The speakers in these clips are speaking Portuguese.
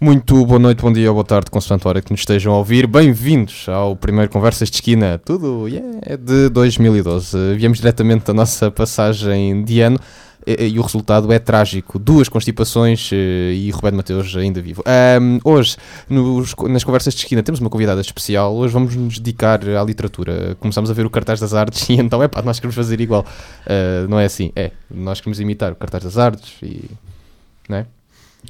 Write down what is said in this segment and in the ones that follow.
Muito boa noite, bom dia ou boa tarde, consoante a hora que nos estejam a ouvir. Bem-vindos ao primeiro Conversas de Esquina, tudo yeah, de 2012. Viemos diretamente da nossa passagem de ano e, e o resultado é trágico. Duas constipações eh, e Roberto Mateus ainda vivo. Um, hoje, nos, nas Conversas de Esquina, temos uma convidada especial. Hoje vamos nos dedicar à literatura. Começamos a ver o cartaz das artes e então, é pá, nós queremos fazer igual. Uh, não é assim, é. Nós queremos imitar o cartaz das artes e. Não é?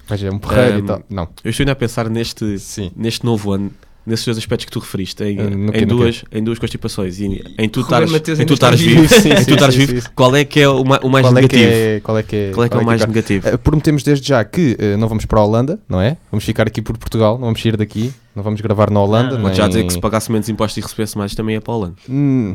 Mas é um porreiro Um, e tal. Não. Eu estou ainda a pensar neste, Sim. neste novo ano, nesses dois aspectos que tu referiste, em, Ah, no em no duas, em duas constipações. E em em tu estares vivo. Sim, em tu estares vivo sim. qual é que é o, ma- o mais qual, é negativo? é, qual é que é Qual é que é o mais negativo? Uh, prometemos desde já que uh, não vamos para a Holanda, não é? Vamos ficar aqui por Portugal, não vamos sair daqui, não vamos gravar na Holanda. Não. nem- Pode já dizer que se pagasse menos impostos e recebesse mais também é para a Holanda. Hum,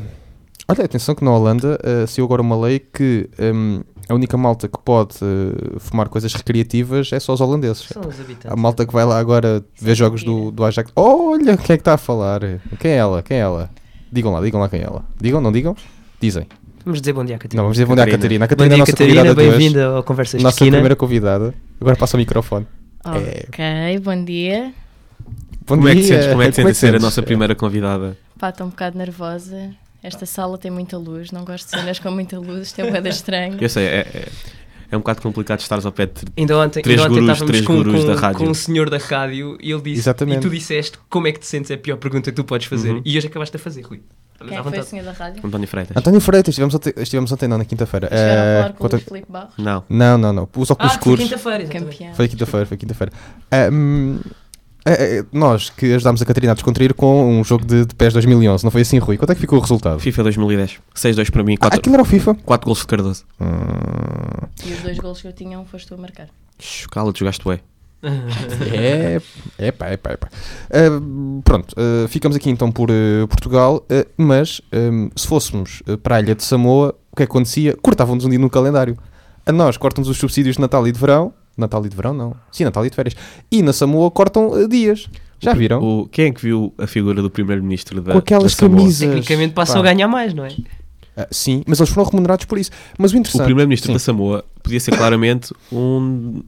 olha, atenção que na Holanda uh, saiu agora uma lei que um, a única malta que pode uh, fumar coisas recreativas é só os holandeses. São os habitantes. A malta que vai lá agora ver é jogos do, do Ajax. Olha, quem é que está a falar? Quem é ela? Quem é ela? Digam lá, digam lá quem é ela. Digam, não digam? Dizem. Vamos dizer bom dia, Catarina. Não, vamos dizer bom dia à Catarina. Catarina. A Bom Catarina é a dia, nossa Catarina. Bem-vinda ao Conversas de Nossa Esquina. primeira convidada. Agora passa o microfone. É. Ok, bom dia. Bom Como é que dia. sentes? Como é que sentes ser a nossa primeira convidada? Pá, estou um bocado nervosa. Esta sala tem muita luz, não gosto de cenas com muita luz, isto é boeda estranho. Eu sei, é, é, é um bocado complicado estares ao pé de Ainda ontem, Três ainda ontem gurus, estávamos três com, gurus com, da rádio. com um senhor da rádio e ele disse Exatamente. e tu disseste como é que te sentes é a pior pergunta que tu podes fazer Uhum. e hoje acabaste de fazer, Rui. Quem é foi o senhor da rádio? António Freitas. António Freitas, estivemos ontem, estivemos ontem não, na quinta-feira. Chegaram a Eh, falar com o Filipe Barros, Não. Não, não, não. Os Ah, óculos foi escuros. quinta-feira. Foi quinta-feira, foi quinta-feira. Ah, hum, eh, eh, nós que ajudámos a Catarina a descontrair com um jogo de, de PES 2011, não foi assim, Rui? Quanto é que ficou o resultado? FIFA 2010. 6-2 para mim, Ah, 4, aquilo era o FIFA? gols de Cardoso. Hum, E os dois golos que eu tinha, um foste tu a marcar. Shhh, Cala-te, jogaste bem. é, é pá, é pá, é pá. Ah, pronto, ah, ficamos aqui então por ah, Portugal, ah, mas hum, se fôssemos ah, para a ilha de Samoa, o que é que acontecia? Cortavam-nos um dia no calendário. A nós cortam-nos os subsídios de Natal e de Verão. Natal e de Verão, não. Sim, Natal e de Férias. E na Samoa cortam ah, dias. Já viram? O, quem é que viu a figura do primeiro-ministro da Com aquelas da Samoa? camisas. Tecnicamente passam Pá. a ganhar mais, não é? Ah, sim, mas eles foram remunerados por isso. Mas o O interessante. primeiro-ministro Sim. da Samoa podia ser claramente um,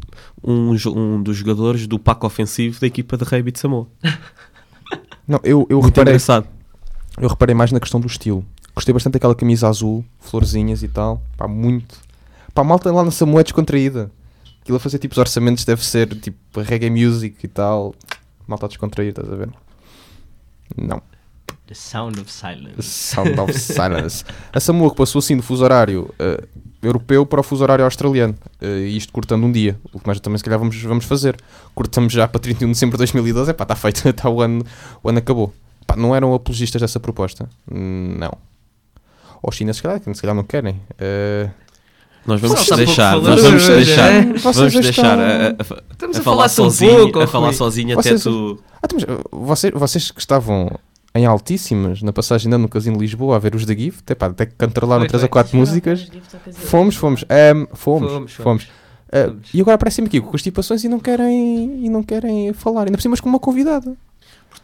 um, um dos jogadores do paco ofensivo da equipa de rugby de Samoa. Não, eu, eu, Muito reparei, engraçado. eu reparei mais na questão do estilo. Gostei bastante daquela camisa azul, florzinhas e tal. Pá, muito. Pá, a malta lá na Samoa é descontraída. Aquilo a fazer tipo os orçamentos deve ser tipo reggae music e tal. Malta a descontrair, estás a ver? Não. The Sound of Silence. Sound of Silence. A Samoa que passou assim do fuso horário eh, europeu para o fuso horário australiano. Eh, isto cortando um dia. O que nós também se calhar vamos, vamos fazer. Cortamos já para 31 de dezembro de 2012. É pá, está feito. Está o ano, o ano acabou. Pá, não eram apologistas dessa proposta? Hum, Não. Ou os chineses, se calhar, que se calhar não querem. Eh, Nós vamos Só deixar, falou nós vamos deixar, é? vamos Vocês deixar estão- a, a- a- Estamos a a, falar sozinho, pouco, a falar sozinho Vocês- até tu. ah, então, mas, eh, vocês, vocês que estavam em altíssimas na passagem ano no Casino de Lisboa a ver os da GIF, até, pá, até que cantarolaram Foi, 3 ou foi. 4 músicas. Fomos, fomos. Ehm, fomos, Fomos, fomos. fomos. Uh, e agora aparecem-me aqui com constipações e não querem, e não querem falar. Ainda por cima, mas com uma convidada.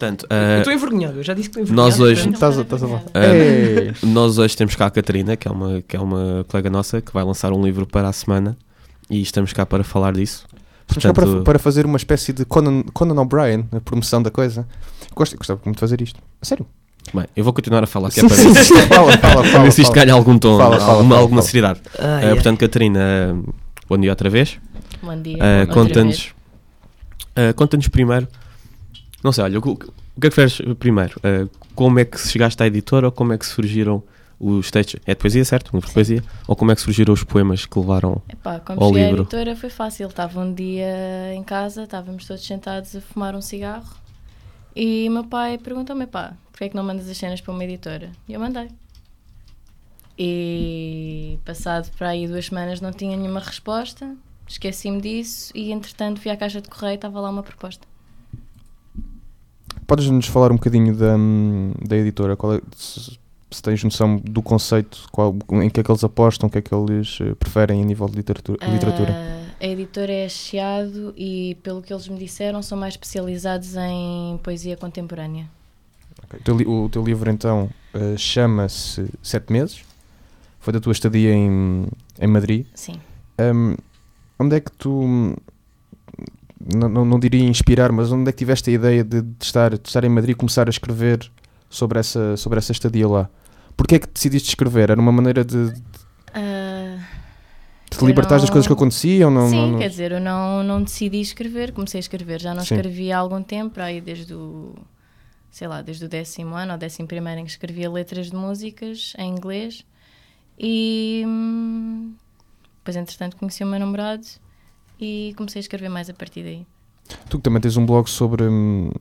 Portanto, Eu ah, estou envergonhado, eu já disse que estou envergonhado. Nós hoje- portanto- Estás estás a falar. Ei. nós hoje temos cá a Catarina, que é, uma, que é uma colega nossa, que vai lançar um livro para a semana e estamos cá para falar disso. Estamos cá para, Portanto, para fazer uma espécie de Conan, Conan O'Brien, a promoção da coisa. Gosto, gostava muito de fazer isto. A sério. bem, eu vou continuar a falar, que é para ver se isto fala. ganha algum tom, Fala, fala, alguma, fala, alguma fala. seriedade. Ah, ai. portanto, Catarina, bom dia outra vez. Bom dia. Outra Conta-nos ah, conta-nos primeiro, não sei, olha, o, que- o que é que fez primeiro? Ah, como é que chegaste à editora ou como é que surgiram os textos? É de poesia, certo? Um livro de poesia? Ou como é que surgiram os poemas que levaram? Epá, como Ao cheguei à livro. editora foi fácil. Estava um dia em casa, estávamos todos sentados a fumar um cigarro e meu pai perguntou-me, pá, porquê é que não mandas as cenas para uma editora? E eu mandei. E passado para aí duas semanas não tinha nenhuma resposta, esqueci-me disso e entretanto fui à caixa de correio e estava lá uma proposta. Podes-nos falar um bocadinho da, da editora? Qual é- se, se tens noção do conceito, qual, em que é que eles apostam, o que é que eles eh, preferem a nível de literatura? literatura? Ah, a editora é Chiado e, pelo que eles me disseram, são mais especializados em poesia contemporânea. Ok. O, teu, o teu livro então eh, chama-se Sete Meses. Foi da tua estadia em, em Madrid. Sim. Hum, onde é que tu não, não, não diria inspirar, mas onde é que tiveste a ideia de, de estar, de estar em Madrid e começar a escrever sobre essa, sobre essa estadia lá? Porquê é que decidiste escrever? Era uma maneira de, de Ah, te libertar das não- coisas que aconteciam? Não, Sim, não, não- quer dizer, eu não, não decidi escrever, comecei a escrever, já não Sim. escrevi há algum tempo, aí desde o, sei lá, desde o décimo ano ou décimo primeiro em que escrevia letras de músicas em inglês e hum, depois entretanto conheci o meu namorado e comecei a escrever mais a partir daí. Tu também tens um blog sobre, hum,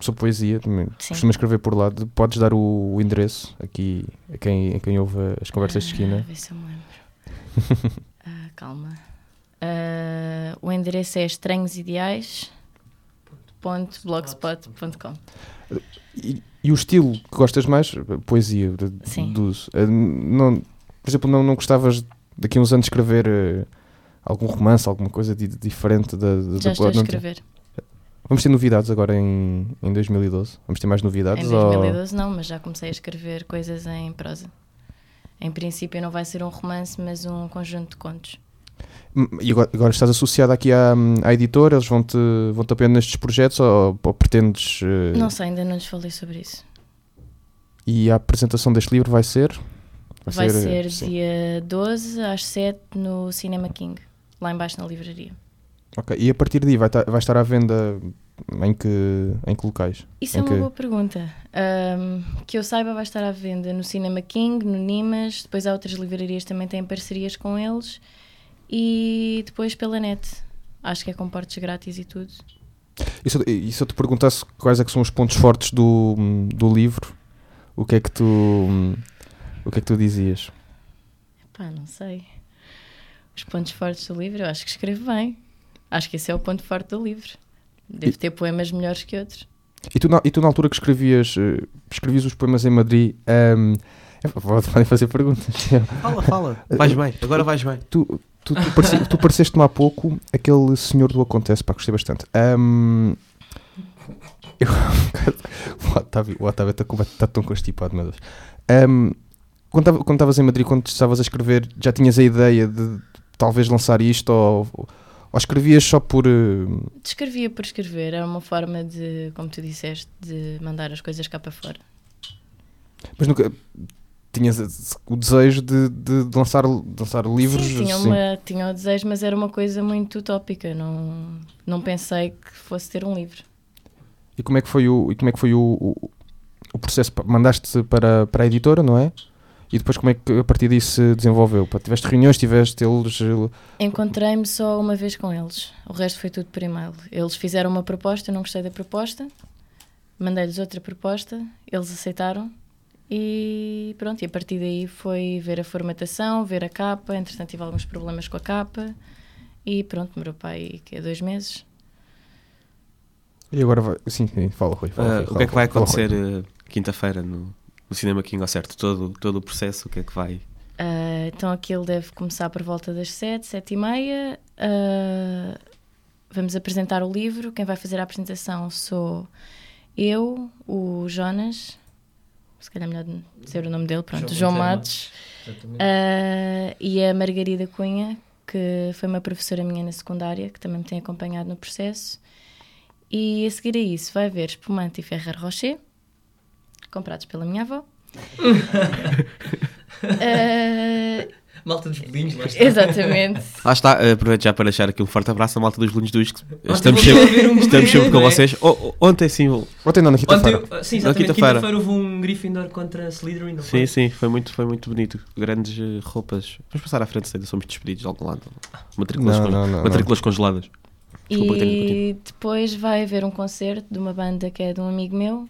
sobre poesia, também Sim. costumas escrever por lá. De- Podes dar o, o endereço aqui a quem, a quem ouve as conversas de Ah, esquina. vê se eu me lembro. Ah, calma. Ah, o endereço é estranhosideais.blogspot.com E, e o estilo que gostas mais? Poesia, Sim. dos- eh, não, por exemplo, não, não gostavas daqui a uns anos escrever eh, algum romance, alguma coisa di- diferente da, da Já estou a escrever. Vamos ter novidades agora em, em 2012? Vamos ter mais novidades? Em ou- 2012 não, mas já comecei a escrever coisas em prosa. Em princípio não vai ser um romance, mas um conjunto de contos. E agora, agora estás associado aqui à, à editora? Eles vão-te vão -te apenas nestes projetos ou, ou pretendes... eh, Não sei, ainda não lhes falei sobre isso. E a apresentação deste livro vai ser? Vai ser, eh, sim. dia 12 às 7 no Cinema King, lá embaixo na livraria. Ok. E a partir daí vai, vai estar à venda em que, em que locais? Isso Em é uma que- boa pergunta. Ahm, que eu saiba, vai estar à venda no Cinema King, no Nimas, depois há outras livrarias que também têm parcerias com eles e depois pela net. Acho que é com portes grátis e tudo. E se, eu- e se eu te perguntasse quais é que são os pontos fortes do, do livro, o que é que tu o que é que tu dizias? Pá, não sei. Os pontos fortes do livro, eu acho que escrevo bem. Acho que esse é o ponto forte do livro. Devo E- ter poemas melhores que outros. E tu, na, e tu na altura que escrevias eh, escrevias os poemas em Madrid, ehm, é, podem fazer perguntas. Fala, fala. Vais bem, agora vais bem. tu, tu, tu, pareci- tu pareceste-me há pouco aquele senhor do Acontece, pá, gostei bastante. Ehm, eu, o Otávio o Otávio está tá tão constipado, meu Deus. Ehm, quando tava- quando estavas em Madrid, quando estavas a escrever, já tinhas a ideia de talvez lançar isto ou, ou escrevias só por. eh, Escrevia por escrever, era uma forma de, como tu disseste, de mandar as coisas cá para fora. mas nunca tinhas o desejo de, de- de lançar, de lançar livros? Sim, tinha, assim? uma, tinha o desejo, mas era uma coisa muito utópica. Não, não pensei que fosse ter um livro. E como é que foi o, e como é que foi o, o, o processo? Mandaste para, para a editora, não é? E depois como é que a partir disso se desenvolveu? Pá, tiveste reuniões, tiveste eles... Encontrei-me só uma vez com eles. O resto foi tudo por e-mail. Eles fizeram uma proposta, eu não gostei da proposta. Mandei-lhes outra proposta, eles aceitaram. E pronto, e a partir daí foi ver a formatação, ver a capa. Entretanto, tive alguns problemas com a capa. E pronto, demorou para aí que é dois meses. E agora vai... Sim, sim, fala Rui. Fala, Ah, Rui, o fala, que é que vai fala, Rui. acontecer eh, quinta-feira no, no Cinema King ao certo? Todo, todo o processo, o que é que vai. Ah, então aquilo deve começar por volta das sete, sete e meia. Ah, vamos apresentar o livro. Quem vai fazer a apresentação sou eu, o Jonas, se calhar melhor dizer o nome dele, pronto, João João Matos, ah, e a Margarida Cunha, que foi uma professora minha na secundária, que também me tem acompanhado no processo. E a seguir a isso vai haver espumante e Ferrer Rocher, comprados pela minha avó. Ah, Malta dos bolinhos, lá está. Exatamente. Lá está, eh, aproveito já para deixar aqui um forte abraço à malta dos dos que Ontem estamos sempre, um estamos sempre com é? vocês. O- ontem sim, Ontem não, na Ontem, quinta-feira. sim, exatamente. quinta-feira. Quinta-feira houve um Gryffindor contra Slytherin. não sim, foi? sim, foi muito, foi muito bonito. Grandes eh, roupas. Vamos passar à frente, ainda somos despedidos de algum lado. Matrículas, Não, con- não, não, matrículas congeladas. Desculpa, tenho que E depois vai haver um concerto de uma banda que é de um amigo meu.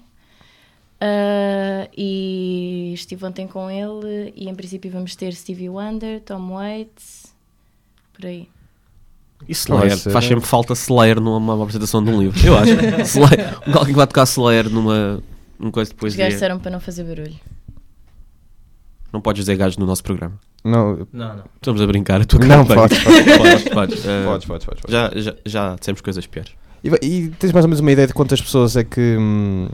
Ah, e estive ontem com ele e em princípio vamos ter Stevie Wonder, Tom Waits, por aí. E Slayer, Vai ser- faz sempre falta Slayer numa apresentação de um livro. Eu acho. Slayer, alguém que vai tocar Slayer numa, numa coisa de Os disseram para não fazer barulho. Não podes dizer gajos no nosso programa. Não, Não, não. Estamos a brincar. A tua Não, podes, podes. podes, podes. Podes. Já, já, já dissemos coisas piores. E, e tens mais ou menos uma ideia de quantas pessoas é que, hum,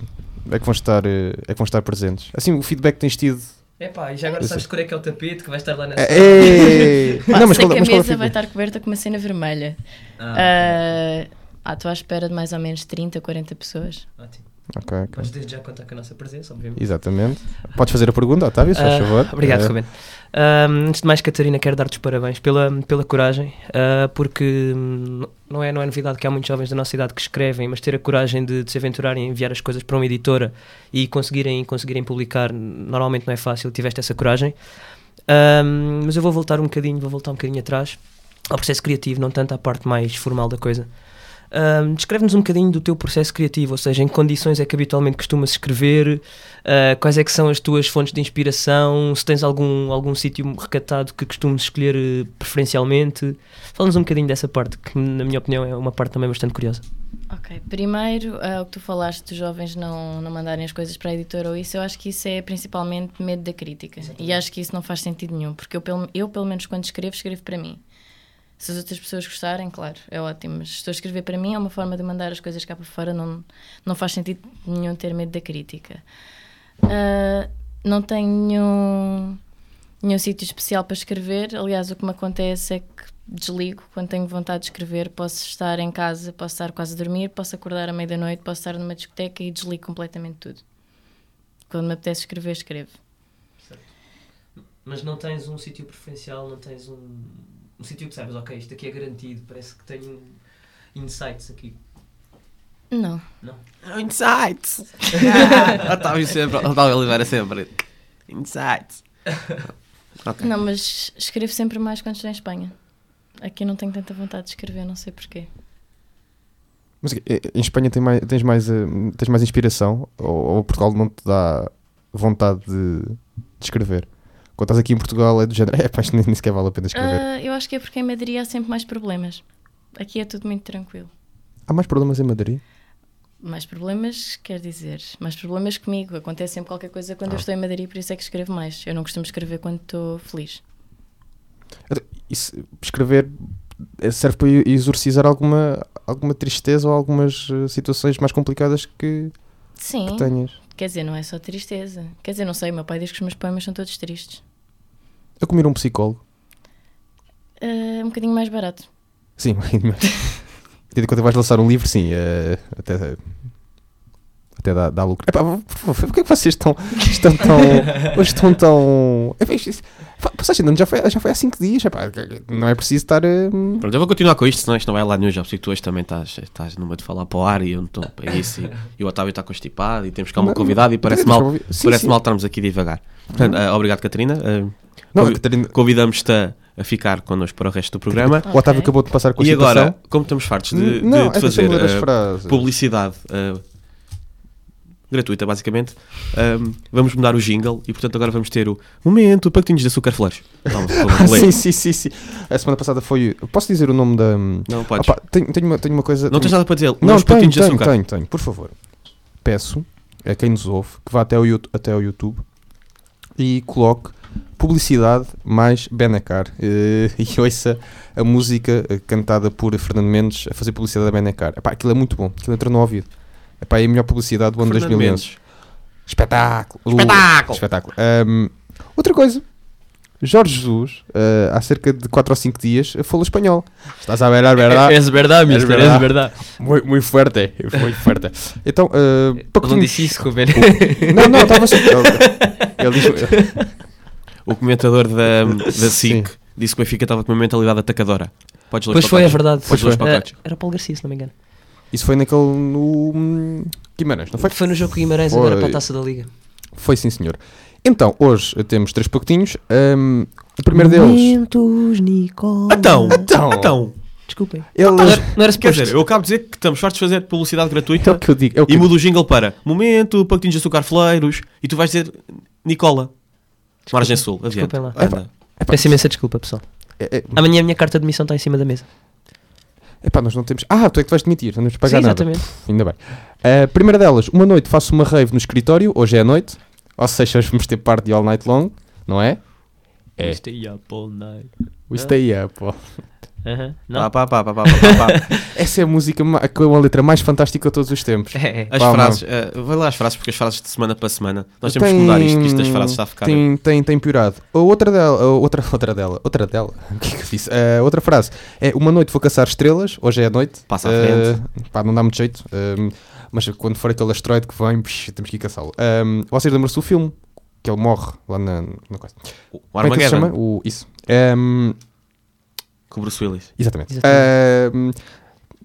é que, vão, estar, eh, é que vão estar presentes? Assim, o feedback que tens tido... Epá, e já agora sabes de cor é que é o tapete que vai estar lá na É, Pá, não, mas sei qual, que a mas é mesa vai estar coberta com uma cena vermelha. Ah, Ah, Ah, estou à espera de mais ou menos 30, 40 pessoas. Ótimo. Ok, ok. Mas desde já contar com a nossa presença, obviamente. Exatamente. Podes fazer a pergunta, Otávio, se faz Ah, favor. Obrigado, Ruben. Ah, antes de mais, Catarina, quero dar-te os parabéns pela, pela coragem, ah, porque hum, não é, não é novidade que há muitos jovens da nossa idade que escrevem, mas ter a coragem de, de se aventurarem a enviar as coisas para uma editora e conseguirem, conseguirem publicar normalmente não é fácil. Tiveste essa coragem. Mas eu vou voltar um bocadinho, vou voltar um bocadinho atrás ao processo criativo, não tanto à parte mais formal da coisa. Ahm, Descreve-nos um bocadinho do teu processo criativo, ou seja, em que condições é que habitualmente costumas escrever, ah, quais é que são as tuas fontes de inspiração, se tens algum, algum sítio recatado que costumes escolher eh, preferencialmente. Fala-nos um bocadinho dessa parte, que na minha opinião é uma parte também bastante curiosa. Ok, primeiro, ah, o que tu falaste dos jovens não, não mandarem as coisas para a editora ou isso, eu acho que isso é principalmente medo da crítica. E acho que isso não faz sentido nenhum, porque eu, eu, pelo menos, quando escrevo, escrevo para mim. Se as outras pessoas gostarem, claro, é ótimo, mas estou a escrever para mim, é uma forma de mandar as coisas cá para fora, não, não faz sentido nenhum ter medo da crítica. Ah, não tenho nenhum, nenhum sítio especial para escrever, aliás, o que me acontece é que desligo quando tenho vontade de escrever. Posso estar em casa, posso estar quase a dormir, posso acordar à meia da noite, posso estar numa discoteca e desligo completamente tudo. Quando me apetece escrever, escrevo. Mas não tens um sítio preferencial, não tens um, um sítio que sabes, ok, isto aqui é garantido, parece que tenho insights aqui. Não. Insights! Otávio sempre, Otávio Oliveira sempre. Insights. Ok. Não, mas escrevo sempre mais quando estou em Espanha. Aqui não tenho tanta vontade de escrever, não sei porquê. Mas eh, em Espanha tem mais, tens, mais, eh, tens mais inspiração ou, ou Portugal não te dá vontade de, de escrever? Quando estás aqui em Portugal é do género, é pá, isto nem, sequer vale a pena escrever. Ah, eu acho que é porque em Madrid há sempre mais problemas. Aqui é tudo muito tranquilo. Há mais problemas em Madrid? Mais problemas, quer dizer, mais problemas comigo. Acontece sempre qualquer coisa quando eu Ah. estou em Madrid, por isso é que escrevo mais. Eu não costumo escrever quando estou feliz. Isso, escrever eh, serve para exorcizar alguma, alguma tristeza ou algumas eh, situações mais complicadas que, Sim, que tenhas. Quer dizer, não é só tristeza. Quer dizer, não sei, o meu pai diz que os meus poemas são todos tristes. Eu comer um psicólogo. Ah, um bocadinho mais barato. Sim. Tendo em conta que vais lançar um livro, sim, eh, até, até dá, dá lucro. Epá, porquê é que vocês estão, estão tão. Hoje estão tão. Pá, Passagem já foi, já foi há 5 dias, epá, não é preciso estar. eh, Pronto, eu vou continuar com isto, senão isto não vai lá nenhum. Já percebi que tu hoje também estás, estás numa de falar para o ar e eu não estou para isso. E, e o Otávio está constipado e temos cá uma Não, convidada e parece mal. Sim, parece sim. mal estarmos aqui devagar. Portanto, ah, obrigado, Catarina. Não, a convi- Catarina- Convidamos-te a, a ficar connosco para o resto do programa. o Otávio acabou de passar com a E situação. agora, como estamos fartos de, de- não, de é fazer frases. publicidade ah, gratuita, basicamente, ah, vamos mudar o jingle e, portanto, agora vamos ter o momento pacotinhos de açúcar flash. Sim, sim, sim, sim. A semana passada foi. Posso dizer o nome da. Não, podes. Opa, tenho, tenho, uma, tenho uma coisa. não tens nada para dizer. Não, os tenho, de tenho, açúcar. tenho, tenho, por favor. Peço a quem nos ouve que vá até Yout- até ao YouTube e coloque publicidade mais Benacar eh, e ouça a música eh, cantada por Fernando Mendes a fazer publicidade da Benacar. Epá, aquilo é muito bom, aquilo entra no ouvido. Epá, é a melhor publicidade do ano Fernando 2011. Mendes. Espetáculo! Espetáculo! Espetáculo. Ahm, outra coisa. Jorge Jesus, eh, há cerca de 4 ou 5 dias, falou espanhol. Estás a ver, a verdade? És verdade, mister, mister, és és verdade. Muito, muito forte, muito forte. Então, uh, Não pacotinhos- disse isso, Ruben. Não, não, estava só. Ele, ele diz. O comentador da, da. SIC disse que o Benfica estava com uma mentalidade atacadora. Podes ler Pois foi, é verdade. Podes ler os pacotes. Era Paulo Garcia, se não me engano. Isso foi naquele. no. hum, Guimarães, não foi? Foi no jogo com Guimarães, Foi. agora para a taça da Liga. Foi sim, senhor. Então, hoje temos três pacotinhos. Hum, o primeiro deles. Momentos, Nicola. Então, Então. então. Desculpem. Eles. Não era, não era Quer dizer, eu acabo de dizer que estamos fartos de fazer publicidade É o gratuita que eu digo. É o que e mudo o jingle para momento, pacotinhos de açúcar fleiros e tu vais dizer Nicola. Margem Sul, adiante. Desculpem lá. Peço imensa desculpa, pessoal. É, é, Amanhã a minha carta de missão está em cima da mesa. Epá, nós não temos. Ah, tu é que tu vais demitir, não temos de pagar Sim, nada. exatamente. Ainda bem. A primeira delas, uma noite faço uma rave no escritório, hoje é a noite. Ou seja, hoje vamos ter parte de all night long, não é? É. Stay up all night. We stay up. ó. Não? Pá, pá, pá, pá, pá, pá, pá. Essa é a música com a letra mais fantástica de todos os tempos. É, é. As Pá, frases, eh, vai lá as frases, porque as frases de semana para semana. Nós temos Tem- que mudar isto, que isto das frases está a ficar. Tem, tem, tem piorado. Outra dela, outra, outra dela, outra dela, o que é que eu disse? A outra frase é: Uma noite vou caçar estrelas, hoje é a noite. Passa à Eh, frente. pá, não dá muito jeito. mas quando for aquele asteroide que vem, psh, temos que ir caçá-lo. Vocês lembram-se do filme? Que ele morre lá na, na coisa. O Como é que se chama? Armageddon, O, isso. Ehm, com o Bruce Willis. exatamente. Exatamente. Ehm,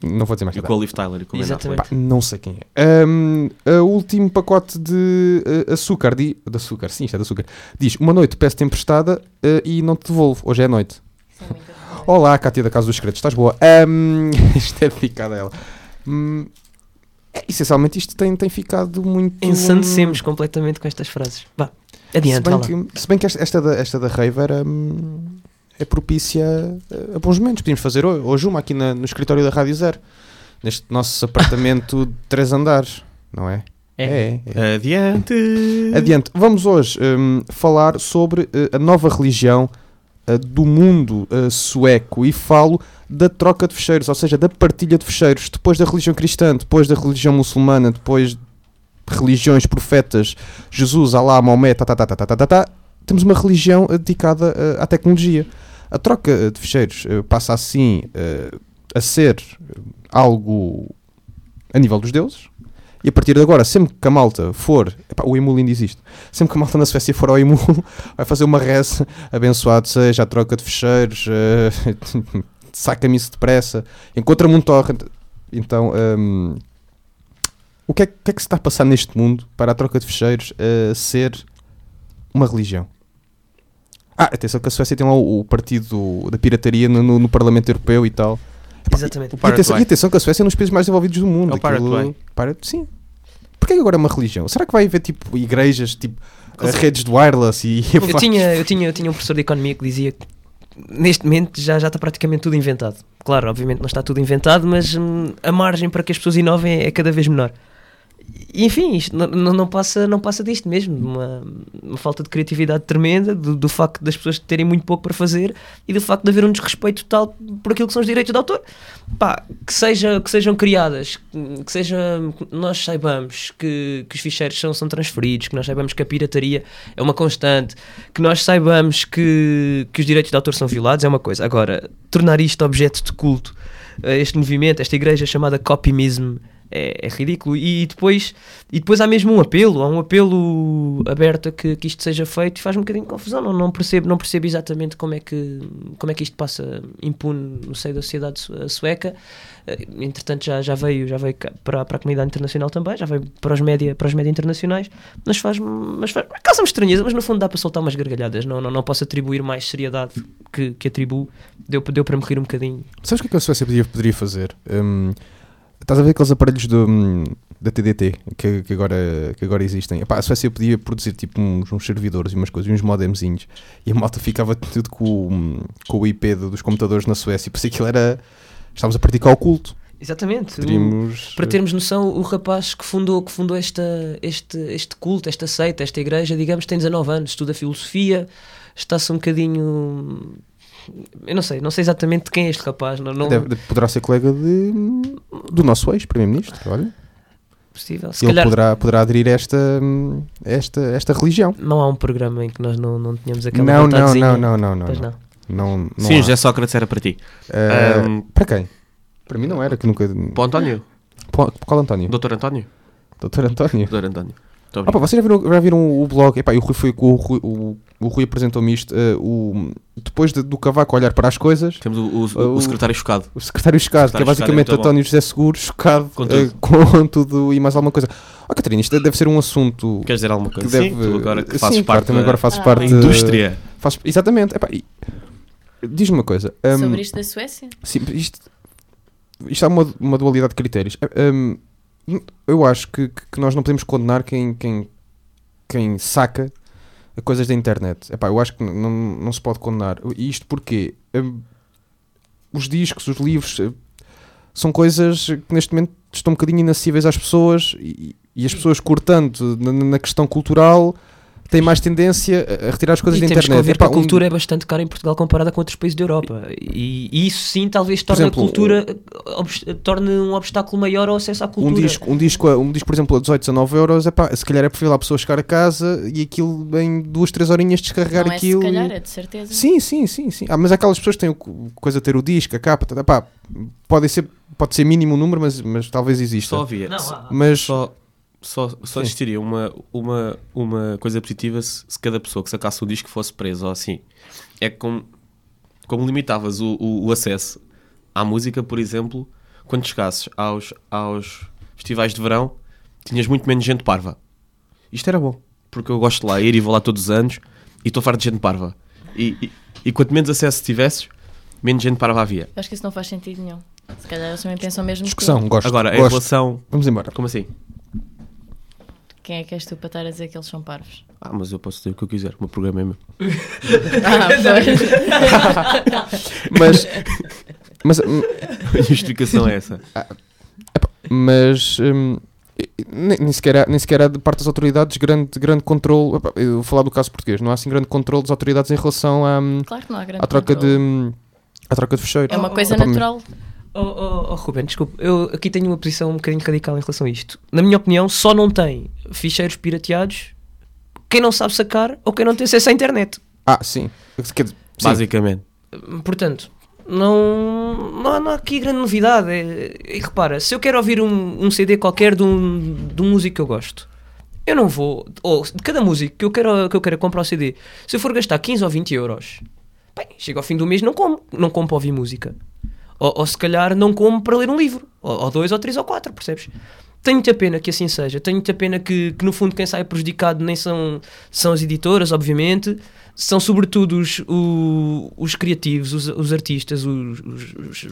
não vou dizer mais E nada. com a Liv Tyler e com o Exatamente. Pá, não sei quem é. Ahm, o último pacote de eh, açúcar, di, de açúcar, sim, isto é de açúcar, diz: Uma noite peço-te emprestada eh, e não te devolvo. Hoje é noite. Bom. Olá, Cátia da Casa dos Segredos, estás boa? Ahm, isto é dedicado a ela. Hum, é, essencialmente, isto tem, tem ficado muito. Ensandecemos completamente com estas frases. Vá, Se adiante, vá bem, lá. que, se bem que esta, esta da, esta da Rave era, hum, é propícia a, a bons momentos. Podíamos fazer hoje uma aqui na, no escritório da Rádio Zero, neste nosso apartamento de três andares, não é? é? É. é. Adiante! Adiante. Vamos hoje um, falar sobre uh, a nova religião uh, do mundo uh, sueco e falo da troca de fecheiros, ou seja, da partilha de fecheiros. Depois da religião cristã, depois da religião muçulmana, depois de religiões, profetas, Jesus, Alá, Maomé, tá, tá, tá, tá, tá, tá, tá, tá, temos uma religião dedicada à tecnologia. A troca de fecheiros eh, passa assim eh, a ser algo a nível dos deuses. E a partir de agora, sempre que a malta for. Epá, o Emul ainda existe. Sempre que a malta na Suécia for ao Emul, vai fazer uma reza. Abençoado seja a troca de fecheiros. eh, Saca-me isso depressa. Encontra-me um torrent. Então, hum, o que é, que é que se está a passar neste mundo para a troca de fecheiros eh, ser uma religião? Ah, atenção que a Suécia tem lá o, o partido da pirataria no, no- no Parlamento Europeu e tal. Exatamente. E Pirate atenção, e atenção que a Suécia é um dos países mais desenvolvidos do mundo. É o Way. Pirate- sim. Porquê que agora é uma religião? Será que vai haver tipo igrejas, tipo Mas- redes de wireless e Eu tinha, eu, tinha, eu tinha um professor de economia que dizia que neste momento já, já está praticamente tudo inventado. Claro, obviamente não está tudo inventado, mas hum, a margem para que as pessoas inovem é cada vez menor. Enfim, isto não, não, passa, não passa disto mesmo, uma, uma falta de criatividade tremenda, do, do facto das pessoas terem muito pouco para fazer e do facto de haver um desrespeito total por aquilo que são os direitos de autor. Pá, que, seja, que sejam criadas, que seja, nós saibamos que, que os ficheiros são, são transferidos, que nós saibamos que a pirataria é uma constante, que nós saibamos que, que os direitos de autor são violados é uma coisa. Agora, tornar isto objeto de culto, este movimento, esta igreja chamada Copymism, é, é ridículo. E depois, e depois há mesmo um apelo, há um apelo aberto a que, que isto seja feito e faz um bocadinho de confusão. Não, não, percebo, não percebo exatamente como é, que, como é que isto passa impune no seio da sociedade su- sueca. Eh, Entretanto, já, já veio, já veio para, para a comunidade internacional também, já veio para os média, para os média internacionais, mas faz, mas faz causa-me estranheza, mas no fundo dá para soltar umas gargalhadas. Não, não, não posso atribuir mais seriedade que, que atribuo. Deu, deu para me rir um bocadinho. Sabes o que é que a Suécia poderia fazer? Hum, estás a ver aqueles aparelhos do, hum, da TDT que, que agora, que agora existem? Epá, a Suécia podia produzir tipo uns, uns servidores e umas coisas, uns modemzinhos e a malta ficava tudo com, o- hum, com o IP do- dos computadores na Suécia. Por isso aquilo era. Estávamos a praticar o culto. Exatamente. O- Poderíamos. Para termos noção, o rapaz que fundou, que fundou esta, este, este culto, esta seita, esta igreja, digamos, tem 19 anos, estuda filosofia, está-se um bocadinho. Eu não sei, não sei exatamente de quem é este rapaz, não, não Deve- poderá ser colega de, do nosso ex-primeiro-ministro. Olha, possível. Se ele calhar poderá, poderá aderir a esta, esta, esta religião. não há um programa em que nós não, não tenhamos aquela Não, não, não, não, não, não. Pois não. não. Não, não Sim, há. José Sócrates era para ti. Eh, Ahm, para quem? Para mim não era, que nunca. Para o António. Para- Qual António? Doutor António. Doutor António. Doutor António. Ah, pá, vocês já viram, já viram o blog? Epá, e o Rui, foi, o, Rui, o, o Rui apresentou-me isto. eh, o, depois de- do Cavaco olhar para as coisas, Temos o, o- o o- secretário chocado. o secretário chocado, que é secretário é basicamente bom. António José Seguro, chocado Com eh, com tudo e mais alguma coisa. Ah, Catarina, isto deve ser um assunto Queres dizer alguma que coisa? deve. Sim, tu agora que Sim, fazes claro, parte também da agora faço Ah. parte. da indústria. Faço, exatamente. Epá, e- Diz-me uma coisa. hum, Sobre isto da Suécia? Sim, isto, isto há uma, uma dualidade de critérios. Hum, eu acho que, que- nós não podemos condenar quem, quem, quem saca coisas da internet. Epá, eu acho que não, não se pode condenar. E isto porque hum, os discos, os livros eh, são coisas que neste momento estão um bocadinho inacessíveis às pessoas e, e as pessoas cortando na, na questão cultural têm mais tendência a- a retirar as coisas e da que internet. ver Epá, que a um- cultura é bastante cara em Portugal comparada com outros países da Europa. E, e isso sim talvez torne exemplo, a cultura obs- torne um obstáculo maior ao acesso à um cultura. disco, um, disco, a- um disco, por exemplo, a 18, 19 euros, epá, se calhar é preferível a pessoa chegar a casa e aquilo em duas, três horinhas descarregar Não é se aquilo. calhar, é de certeza. Sim, sim, sim, sim. Ah, mas aquelas pessoas que têm coisa de ter o disco, a capa, pá, pode ser, pode ser mínimo o número, mas, mas talvez exista. Só havia. Não, Mas Só, só, só existiria uma, uma, uma coisa positiva se, se cada pessoa que sacasse o disco fosse preso ou assim. É que como, como limitavas o, o, o acesso à música, por exemplo, quando chegasses aos, aos festivais de verão, tinhas muito menos gente parva. Isto era bom, porque eu gosto de lá ir e vou lá todos os anos e estou farto de gente parva. E, e, e quanto menos acesso tivesses, menos gente parva havia. Eu acho que isso não faz sentido nenhum. Se calhar eles também pensam mesmo que discussão, gosto. Agora, em gosto. relação. Vamos embora. Como assim? Quem é que és tu para estar a dizer que eles são parvos? Ah, mas eu posso dizer o que eu quiser, o meu programa é meu. Ah. Mas, mas, hum, A justificação é essa. mas hum, nem, nem sequer há, nem sequer há de parte das autoridades grande, grande controle. Eu vou falar do caso português, não há assim grande controle das autoridades em relação à, hum, Claro que não há grande à troca de. controle. hum, à troca de fecheiros. É uma coisa Epá, mas- natural. Oh, oh, oh, Ruben, desculpe, eu aqui tenho uma posição um bocadinho radical em relação a isto. Na minha opinião, só não tem ficheiros pirateados quem não sabe sacar ou quem não tem acesso à internet. Ah, sim. Sim. Basicamente. Portanto, não, não, há, não há aqui grande novidade. É- E repara, se eu quero ouvir um, um CD qualquer de um, de um músico que eu gosto, eu não vou. Ou de cada músico que eu quero, que eu quero comprar o CD, se eu for gastar 15 ou 20 euros, bem, chega ao fim do mês não como, não como para ouvir música. Ou, ou se calhar não como para ler um livro, ou, ou dois, ou três, ou quatro, percebes? Tenho muita pena que assim seja. Tenho muita pena que, que no fundo quem sai prejudicado nem são, são as editoras, obviamente, são sobretudo os, o- os criativos, os, os artistas, os, os- os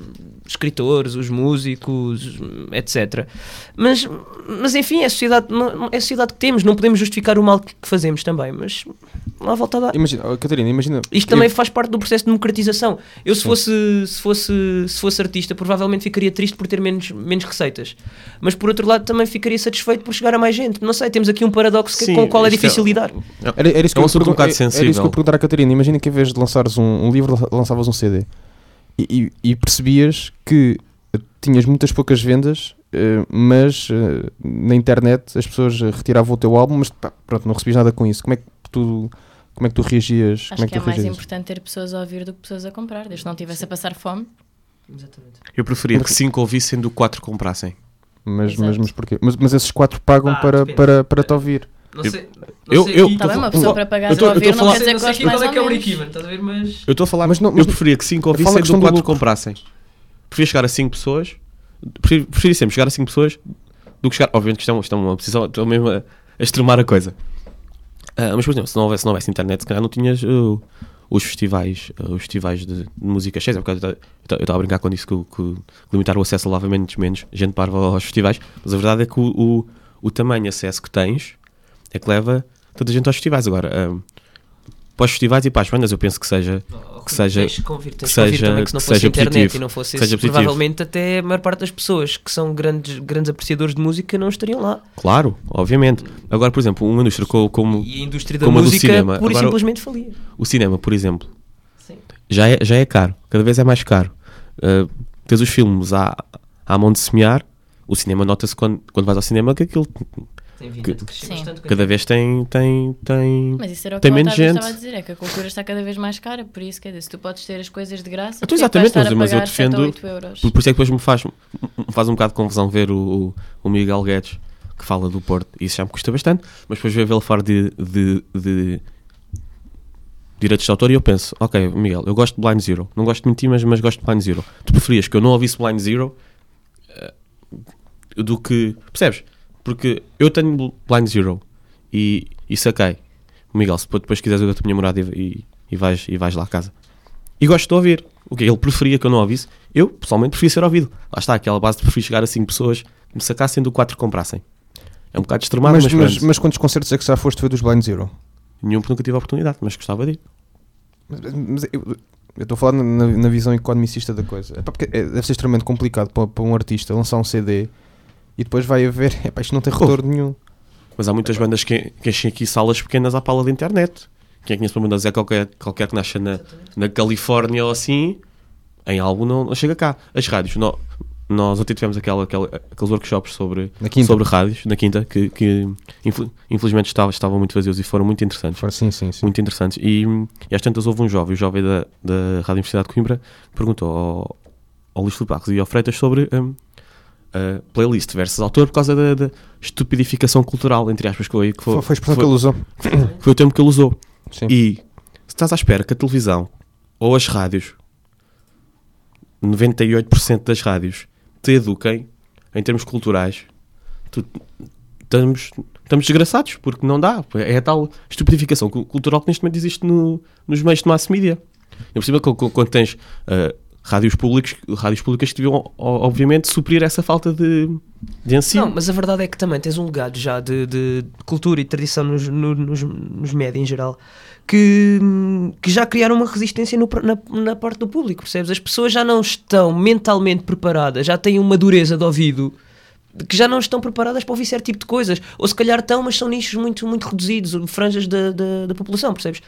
escritores, os músicos, etc. Mas, mas enfim, é a, sociedade, é a sociedade que temos, não podemos justificar o mal que fazemos também, mas há volta a dar. Imagina, Catarina, imagina. Isto também faz parte do processo de democratização. Eu, se fosse, se fosse, se fosse artista, provavelmente ficaria triste por ter menos, menos receitas. Mas, por outro lado, também ficaria satisfeito por chegar a mais gente. Não sei, temos aqui um paradoxo que- Sim, com o qual é é- difícil lidar. Era, era isso que É um eu assunto um bocado Era isso que eu perguntar à Catarina. Imagina que em vez de lançares um, um livro, lançavas um CD e, e- e percebias que eh, tinhas muitas poucas vendas, eh, mas eh, na internet as pessoas retiravam o teu álbum, mas pá, pronto, não recebias nada com isso. Como é que tu, como é que tu reagias? como Acho é que que é mais reagias? importante ter pessoas a ouvir do que pessoas a comprar. Desde que não estivesse a passar fome. Eu preferia que 5 ouvissem do que 4 comprassem. Mas, Exato. mas, mas porquê? Mas, mas esses quatro pagam Ah, para, depende. para, para te ouvir. Não Eu- sei, eu- sei eu- Está bem, uma pessoa para pagar não quer dizer que não goste mais é ou que é o menos. Eu estou a falar, Mas não- eu preferia que 5 Fala a ouvissem do que 4 lucro. comprassem. Preferia chegar a 5 pessoas. Preferia, sempre chegar a 5 pessoas do que chegar. Obviamente que isto é, é uma posição. Estou mesmo a, extremar a coisa. Ah, mas, por exemplo, se não houvesse, se não houvesse internet, se calhar não tinhas uh, os festivais, uh, os festivais de, de música cheios. Porque eu estava a brincar quando disse que, que limitar o acesso levava menos, menos gente parva aos festivais. Mas a verdade é que o, o, o tamanho de acesso que tens é que leva toda a gente aos festivais. Agora, ah, para os festivais e para as bandas, eu penso que seja. Que seja- Tens que convir, tens que que convir seja- também que se não fosse seja internet positivo. e não fosse isso, provavelmente até a maior parte das pessoas que são grandes, grandes apreciadores de música não estariam lá. Claro, obviamente. Agora, por exemplo, uma indústria co- como E a indústria da como a do música cinema. pura e simplesmente falia. o cinema, por exemplo. Sim. já é, já é caro, cada vez é mais caro. Uh, tens os filmes à, à mão de semear, o cinema nota-se quando, quando vais ao cinema que aquilo Tem vindo Que- a crescer Sim. bastante. cada vez tem. tem, tem... Mas isso era o que Tem menos gente. estava a dizer, é que a cultura está cada vez mais cara, por isso quer dizer, se tu podes ter as coisas de graça, Então, porque é que exatamente, mas- mas a eu pagar 7 ou defendo- 8 euros. Por, por isso é que depois me faz, me faz um bocado de confusão ver o, o, o Miguel Guedes que fala do Porto. Isso já me custa bastante, mas depois ver vê-lo falar de, de, de direitos de autor e eu penso, ok, Miguel, eu gosto de Blind Zero, não gosto de ti, mas, mas gosto de Blind Zero. Tu preferias que eu não ouvisse Blind Zero eh, do que. Percebes? Porque eu tenho Blind Zero e, e saquei. Miguel, se depois quiseres eu dou-te a minha morada e, e, vais, e vais lá a casa. E gosto de ouvir. O que Ele preferia que eu não ouvisse. Eu, pessoalmente, preferia ser ouvido. Lá está, aquela base de preferir chegar a 5 pessoas que me sacassem do 4 que comprassem. É um bocado extremado, mas, mas, mas, mas quantos concertos é que já foste ver dos Blind Zero? Nenhum porque nunca tive a oportunidade, mas gostava de ir. Mas, mas eu estou a falar na, na visão economicista da coisa. É porque é- deve ser extremamente complicado para, para um artista lançar um CD e depois vai haver. É pá, isto não tem retorno nenhum. Mas há muitas bandas que, que enchem aqui salas pequenas à pala da internet. Quem conhece uma banda Zé qualquer, qualquer que nasça na, na Califórnia ou assim, em álbum não, não chega cá. As rádios, nó- nós ontem tivemos aquela, aquela- aqueles workshops sobre, sobre rádios, na quinta, que, que infel- infelizmente estavam, estavam muito vazios e foram muito interessantes. Sim, sim, sim. Muito interessantes. E, e às tantas houve um jovem, o jovem da, da Rádio Universidade de Coimbra, que perguntou ao, ao Luís Filipe Barros e ao Freitas sobre hum, playlist versus autor por causa da, da estupidificação cultural, entre aspas, que foi, que Foi, foi, foi a expressão que ele usou. foi o termo que ele usou. Sim. E se estás à espera que a televisão ou as rádios, 98% das rádios, te eduquem em termos culturais, tu- estamos, estamos desgraçados, porque não dá. É a tal estupidificação cu- cultural que neste momento existe no- nos meios de mass media. É possível que quando tens ah, rádios, públicos, rádios públicas que deviam, obviamente, suprir essa falta de, de ensino. Não, mas a verdade é que também tens um legado já de, de cultura e tradição nos, no- nos, nos em geral que, que já criaram uma resistência no- na, na parte do público, percebes? As pessoas já não estão mentalmente preparadas, já têm uma dureza de ouvido que já não estão preparadas para ouvir certo tipo de coisas. Ou se calhar estão, mas são nichos muito, muito reduzidos, franjas da, da, da população, percebes?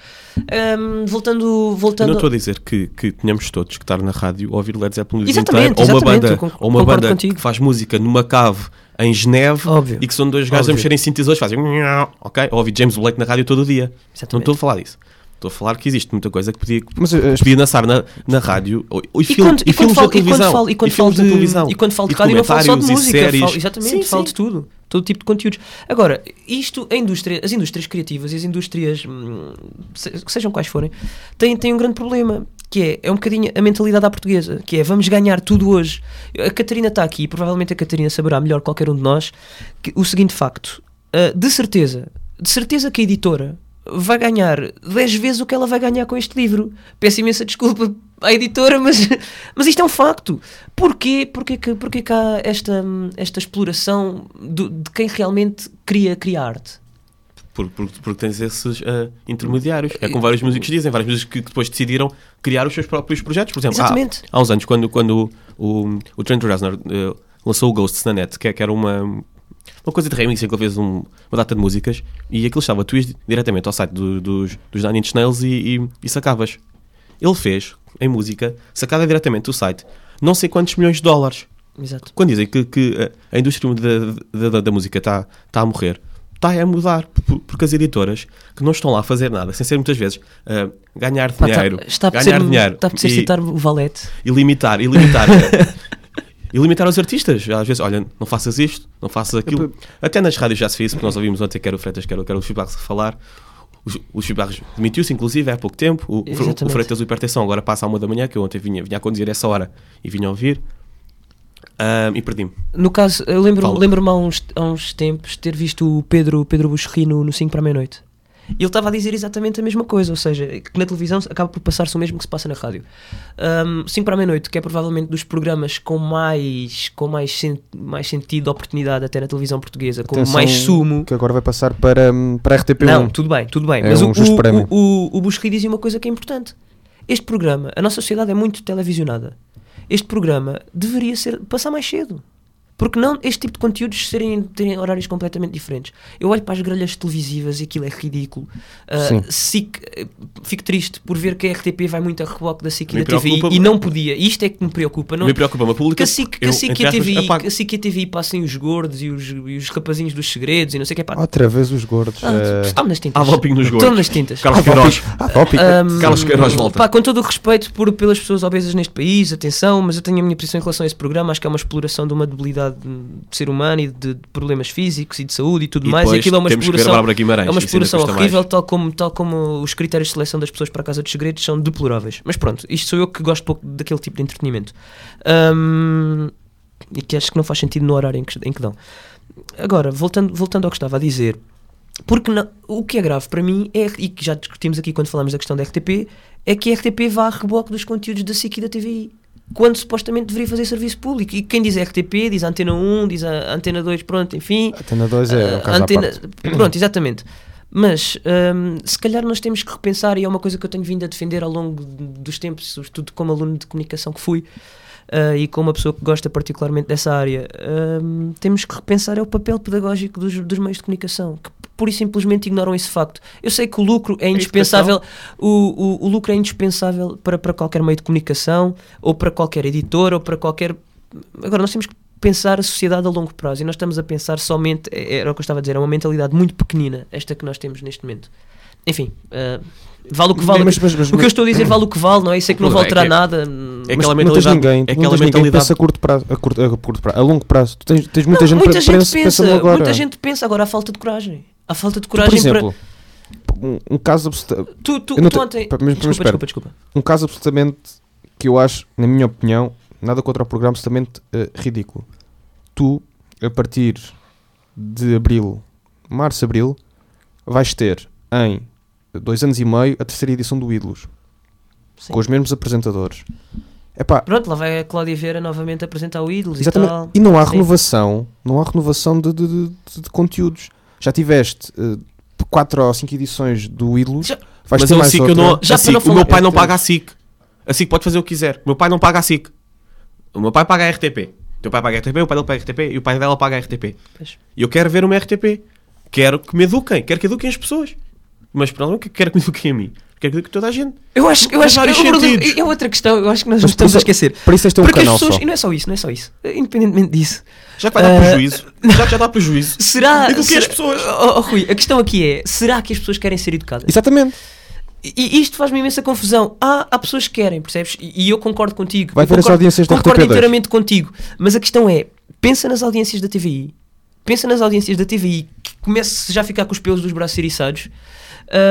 Ahm, voltando. Eu voltando não estou a dizer que, que tenhamos todos que estar na rádio a ouvir Led Zeppelin Exatamente, inteiro, ou uma banda, eu con- ou uma banda contigo. que faz música numa cave em Geneve Óbvio. e que são dois gajos a mexerem sintetizadores fazem ok? Ou ouvir James Blake na rádio todo o dia. Não Exatamente. estou a falar disso. Estou a falar que existe muita coisa que podia, que Mas uh, as podia nascer na, na rádio ou, ou, e, E quando, e e quando filmes falo, da televisão. e quando falo, e quando de, televisão. e quando falo de E rádio não falo só de música, falo, exatamente, Sim, falo sim. de tudo, todo tipo de conteúdos. Agora, isto, a indústria, as indústrias criativas e as indústrias, hum, se- sejam quais forem, têm, têm um grande problema, que é, é um bocadinho a mentalidade à portuguesa, que é vamos ganhar tudo hoje. A Catarina está aqui, e provavelmente a Catarina saberá melhor que qualquer um de nós, que, o seguinte facto, ah, de certeza, de certeza que a editora vai ganhar 10 vezes o que ela vai ganhar com este livro. Peço imensa desculpa à editora, mas, mas isto é um facto. Porquê, porquê, que, porquê que há esta, esta exploração do- de quem realmente cria, cria arte? Porque, porque, porque tens esses ah, intermediários. É como vários músicos dizem, vários músicos que depois decidiram criar os seus próprios projetos. Por exemplo, há- há, uns anos, quando, quando o, o Trent Reznor eh, lançou o Ghosts na net, que, é- que era uma, uma coisa de remix em que ele fez um- uma data de músicas, e aquilo estava tu ias diretamente ao site do- dos, dos Nine Inch Nails e, e, e sacavas. Ele fez, em música, sacada diretamente do site, não sei quantos milhões de dólares. Exato. Quando dizem que, que a indústria da, da, da- música está tá a morrer, está a mudar, por- porque as editoras que não estão lá a fazer nada, sem ser muitas vezes eh, ganhar Pá, tá- dinheiro, está a ganhar apetecer- dinheiro está a e, citar o Valete. e limitar, e limitar, eh, e limitar os artistas. Às vezes, olha, não faças isto, não faças aquilo. Até nas rádios já se fez isso, porque nós ouvimos ontem que era o Freitas, que era, o Chico Barros a falar. O, o Chico Barros demitiu-se, inclusive, há pouco tempo. O, o. Freitas, o Hipertensão, agora passa à uma da manhã, que eu ontem vinha, vinha a conduzir essa hora e vinha a ouvir. Ah, e perdi-me. No caso, eu lembro- lembro-me há, uns, há uns tempos ter visto o Pedro, Pedro Buxerri no, no 5 para a meia-noite. E ele estava a dizer exatamente a mesma coisa, ou seja, que na televisão acaba por passar-se o mesmo que se passa na rádio. Um, 5 para a meia-noite, que é provavelmente dos programas com mais, com mais, sen- mais sentido, oportunidade até na televisão portuguesa, com Atenção, mais sumo. Que agora vai passar para, hum, para a RTP1. Não, tudo bem, tudo bem. É mas um o, justo o, o, o, dizia uma coisa que é importante. Este programa, a nossa sociedade é muito televisionada. Este programa deveria ser passar mais cedo. Porque não este tipo de conteúdos serem, terem horários completamente diferentes? Eu olho para as grelhas televisivas e aquilo é ridículo. Sim. SIC, eh, fico triste por ver que a RTP vai muito a reboque da SIC e Me da TVI preocupa- e não podia. Isto é que me preocupa. Não, me preocupa uma pública. que a SIC, que a SIC e a TVI, apago. que a SIC e a TVI passem os gordos e os, e os rapazinhos dos segredos e não sei o que é pá. Outra vez os gordos. Ah, eh, nas tintas. Há doping nos gordos. nas tintas. Carlos Queiroz. Carlos Queiroz volta. pá, com todo o respeito por, pelas pessoas obesas neste país, atenção, mas eu tenho a minha posição em relação a esse programa. Acho que é uma exploração de uma debilidade de ser humano e de, de problemas físicos e de saúde e tudo E mais. E aquilo é uma exploração. É uma exploração horrível, tal como, tal como os critérios de seleção das pessoas para a Casa dos Segredos são deploráveis. Mas pronto, isto sou eu que gosto pouco daquele tipo de entretenimento. Ahm, e que acho que não faz sentido no horário em que, em que dão. Agora, voltando, voltando ao que estava a dizer, porque não- o que é grave para mim, é, e que já discutimos aqui quando falamos da questão da RTP, é que a RTP vá a reboque dos conteúdos da SIC e da TVI. Quando supostamente deveria fazer serviço público. E quem diz RTP, diz a Antena 1, diz a Antena 2, pronto, enfim. Antena 2 é um Ah, caso antena-. Pronto, exatamente. Mas hum, se calhar nós temos que repensar, e é uma coisa que eu tenho vindo a defender ao longo dos tempos, sobretudo como aluno de comunicação que fui, ah, e como uma pessoa que gosta particularmente dessa área, ahm, temos que repensar é o papel pedagógico dos, dos meios de comunicação, que pura e simplesmente ignoram esse facto. Eu sei que o lucro é indispensável, o, o, o lucro é indispensável para, para qualquer meio de comunicação, ou para qualquer editor, ou para qualquer. Agora, nós temos que pensar a sociedade a longo prazo e nós estamos a pensar somente, é- era o que eu estava a dizer, é uma mentalidade muito pequenina, esta que nós temos neste momento. Enfim, ah, vale o que vale. Mas- mas- mas- o que eu estou a dizer vale o que vale, não é? Isso é que não Não, é que- nada. É aquela mentalidade. ninguém, é aquela mentalidade. pensa a curto prazo, a curto, a curto prazo, a longo prazo. Tu tens, tens muita Não, gente, muita para- gente pensa, pensa, agora. muita gente pensa agora há falta de coragem. Há falta de Tu, por coragem exemplo, um, um caso absoluta- para. Tu, tu, tu te- ontem. mas- mas Desculpa, desculpa, desculpa. um caso absolutamente que eu acho, na minha opinião, nada contra o programa, absolutamente eh, ridículo. Tu, a partir de abril, março, abril, vais ter em dois anos e meio a terceira edição do Ídolos, Sim. com os mesmos apresentadores. Epá, Pronto, lá vai a Cláudia Vieira novamente apresentar o Ídolos e exatamente. tal. E não há Sim. renovação, não há renovação de- de- de- de conteúdos. Já tiveste eh, quatro ou cinco edições do Ídolos, Já- vais Mas ter eu mais SIC, outra. eu não, Já a SIC, não o meu pai não É, paga a SIC. A SIC pode fazer o que quiser. O meu pai não paga a SIC. O meu pai paga a RTP. O teu pai paga a RTP, o pai dele paga a RTP e o pai dela paga a RTP. E eu quero ver uma RTP. Quero que me eduquem. Quero que eduquem as pessoas. Mas pronto, eu quero que me eduquem a mim. Quero que eduquem toda a gente. Eu acho, eu Por acho que sentidos. é outra questão, eu acho que nós Mas estamos por a esquecer. Para isso ter um Porque as canal pessoas, só. e não é só isso, não é só isso. Independentemente disso, Já que vai dar Ah, prejuízo. Já que já dá prejuízo. será. Eduquem será as pessoas. Oh, oh, Rui, a questão aqui é: será que as pessoas querem ser educadas? Exatamente. E e isto faz-me imensa confusão. Há, há pessoas que querem, percebes? E, e eu concordo contigo. Vai ver as concordo, audiências da Concordo RTP2. inteiramente contigo. Mas a questão é: pensa nas audiências da TVI. Pensa nas audiências da TVI que comece já a ficar com os pelos dos braços eriçados.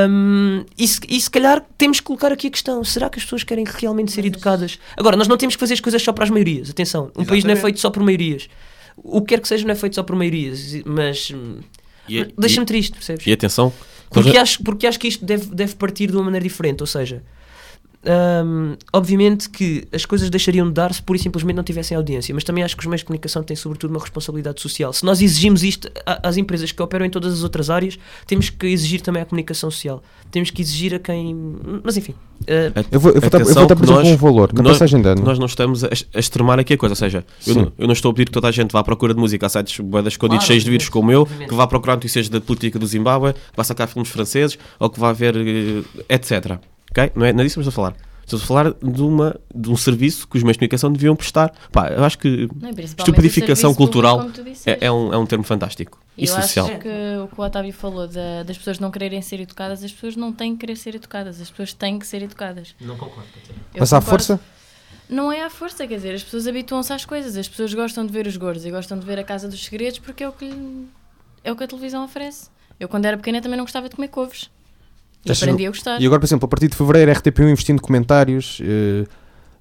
Hum, e, se, e se calhar temos que colocar aqui a questão: será que as pessoas querem realmente ser educadas? Agora, nós não temos que fazer as coisas só para as maiorias. Atenção, um país não é Exatamente. feito só por maiorias. O que quer que seja, não é feito só por maiorias. Mas hum, E, deixa-me triste, percebes? e, e atenção. Porque acho, porque acho que isto deve, deve partir de uma maneira diferente, ou seja, hum, obviamente que as coisas deixariam de dar se pura e simplesmente não tivessem audiência, mas também acho que os meios de comunicação têm sobretudo uma responsabilidade social. Se nós exigimos isto às empresas que operam em todas as outras áreas, temos que exigir também à comunicação social. Temos que exigir a quem... Mas enfim... uh, Eu vou, eu vou, dar- eu vou Atenção dar, por que exemplo, nós- um valor na nós- passagem de ano. Nós não estamos a, a extremar aqui a coisa, ou seja, eu não, eu não estou a pedir que toda a gente vá à procura de música a sites bué escondidos Claro, cheios de vírus como eu, obviamente. que vá procurar notícias da política do Zimbábue, que vá sacar filmes franceses ou que vá ver eh, etc. Ok? Não é, não é disso que estamos a falar. Estamos a falar de, uma, de um serviço que os meios de comunicação deviam prestar. Pá, eu acho que Não, e estupidificação cultural público, é, é um, é um termo fantástico. E Eu social. acho que o que o Otávio falou da- das pessoas não quererem ser educadas, as pessoas não têm que querer ser educadas, as pessoas têm que ser educadas. Não concordo. Eu Mas há força? Não é à força, quer dizer, as pessoas habituam-se às coisas, as pessoas gostam de ver os gordos e gostam de ver a Casa dos Segredos porque é o que, lhe- é o que a televisão oferece. Eu, quando era pequena, também não gostava de comer couves. E Achas- aprendi a gostar. E agora, por exemplo, a partir de fevereiro, a RTP1 investindo comentários eh,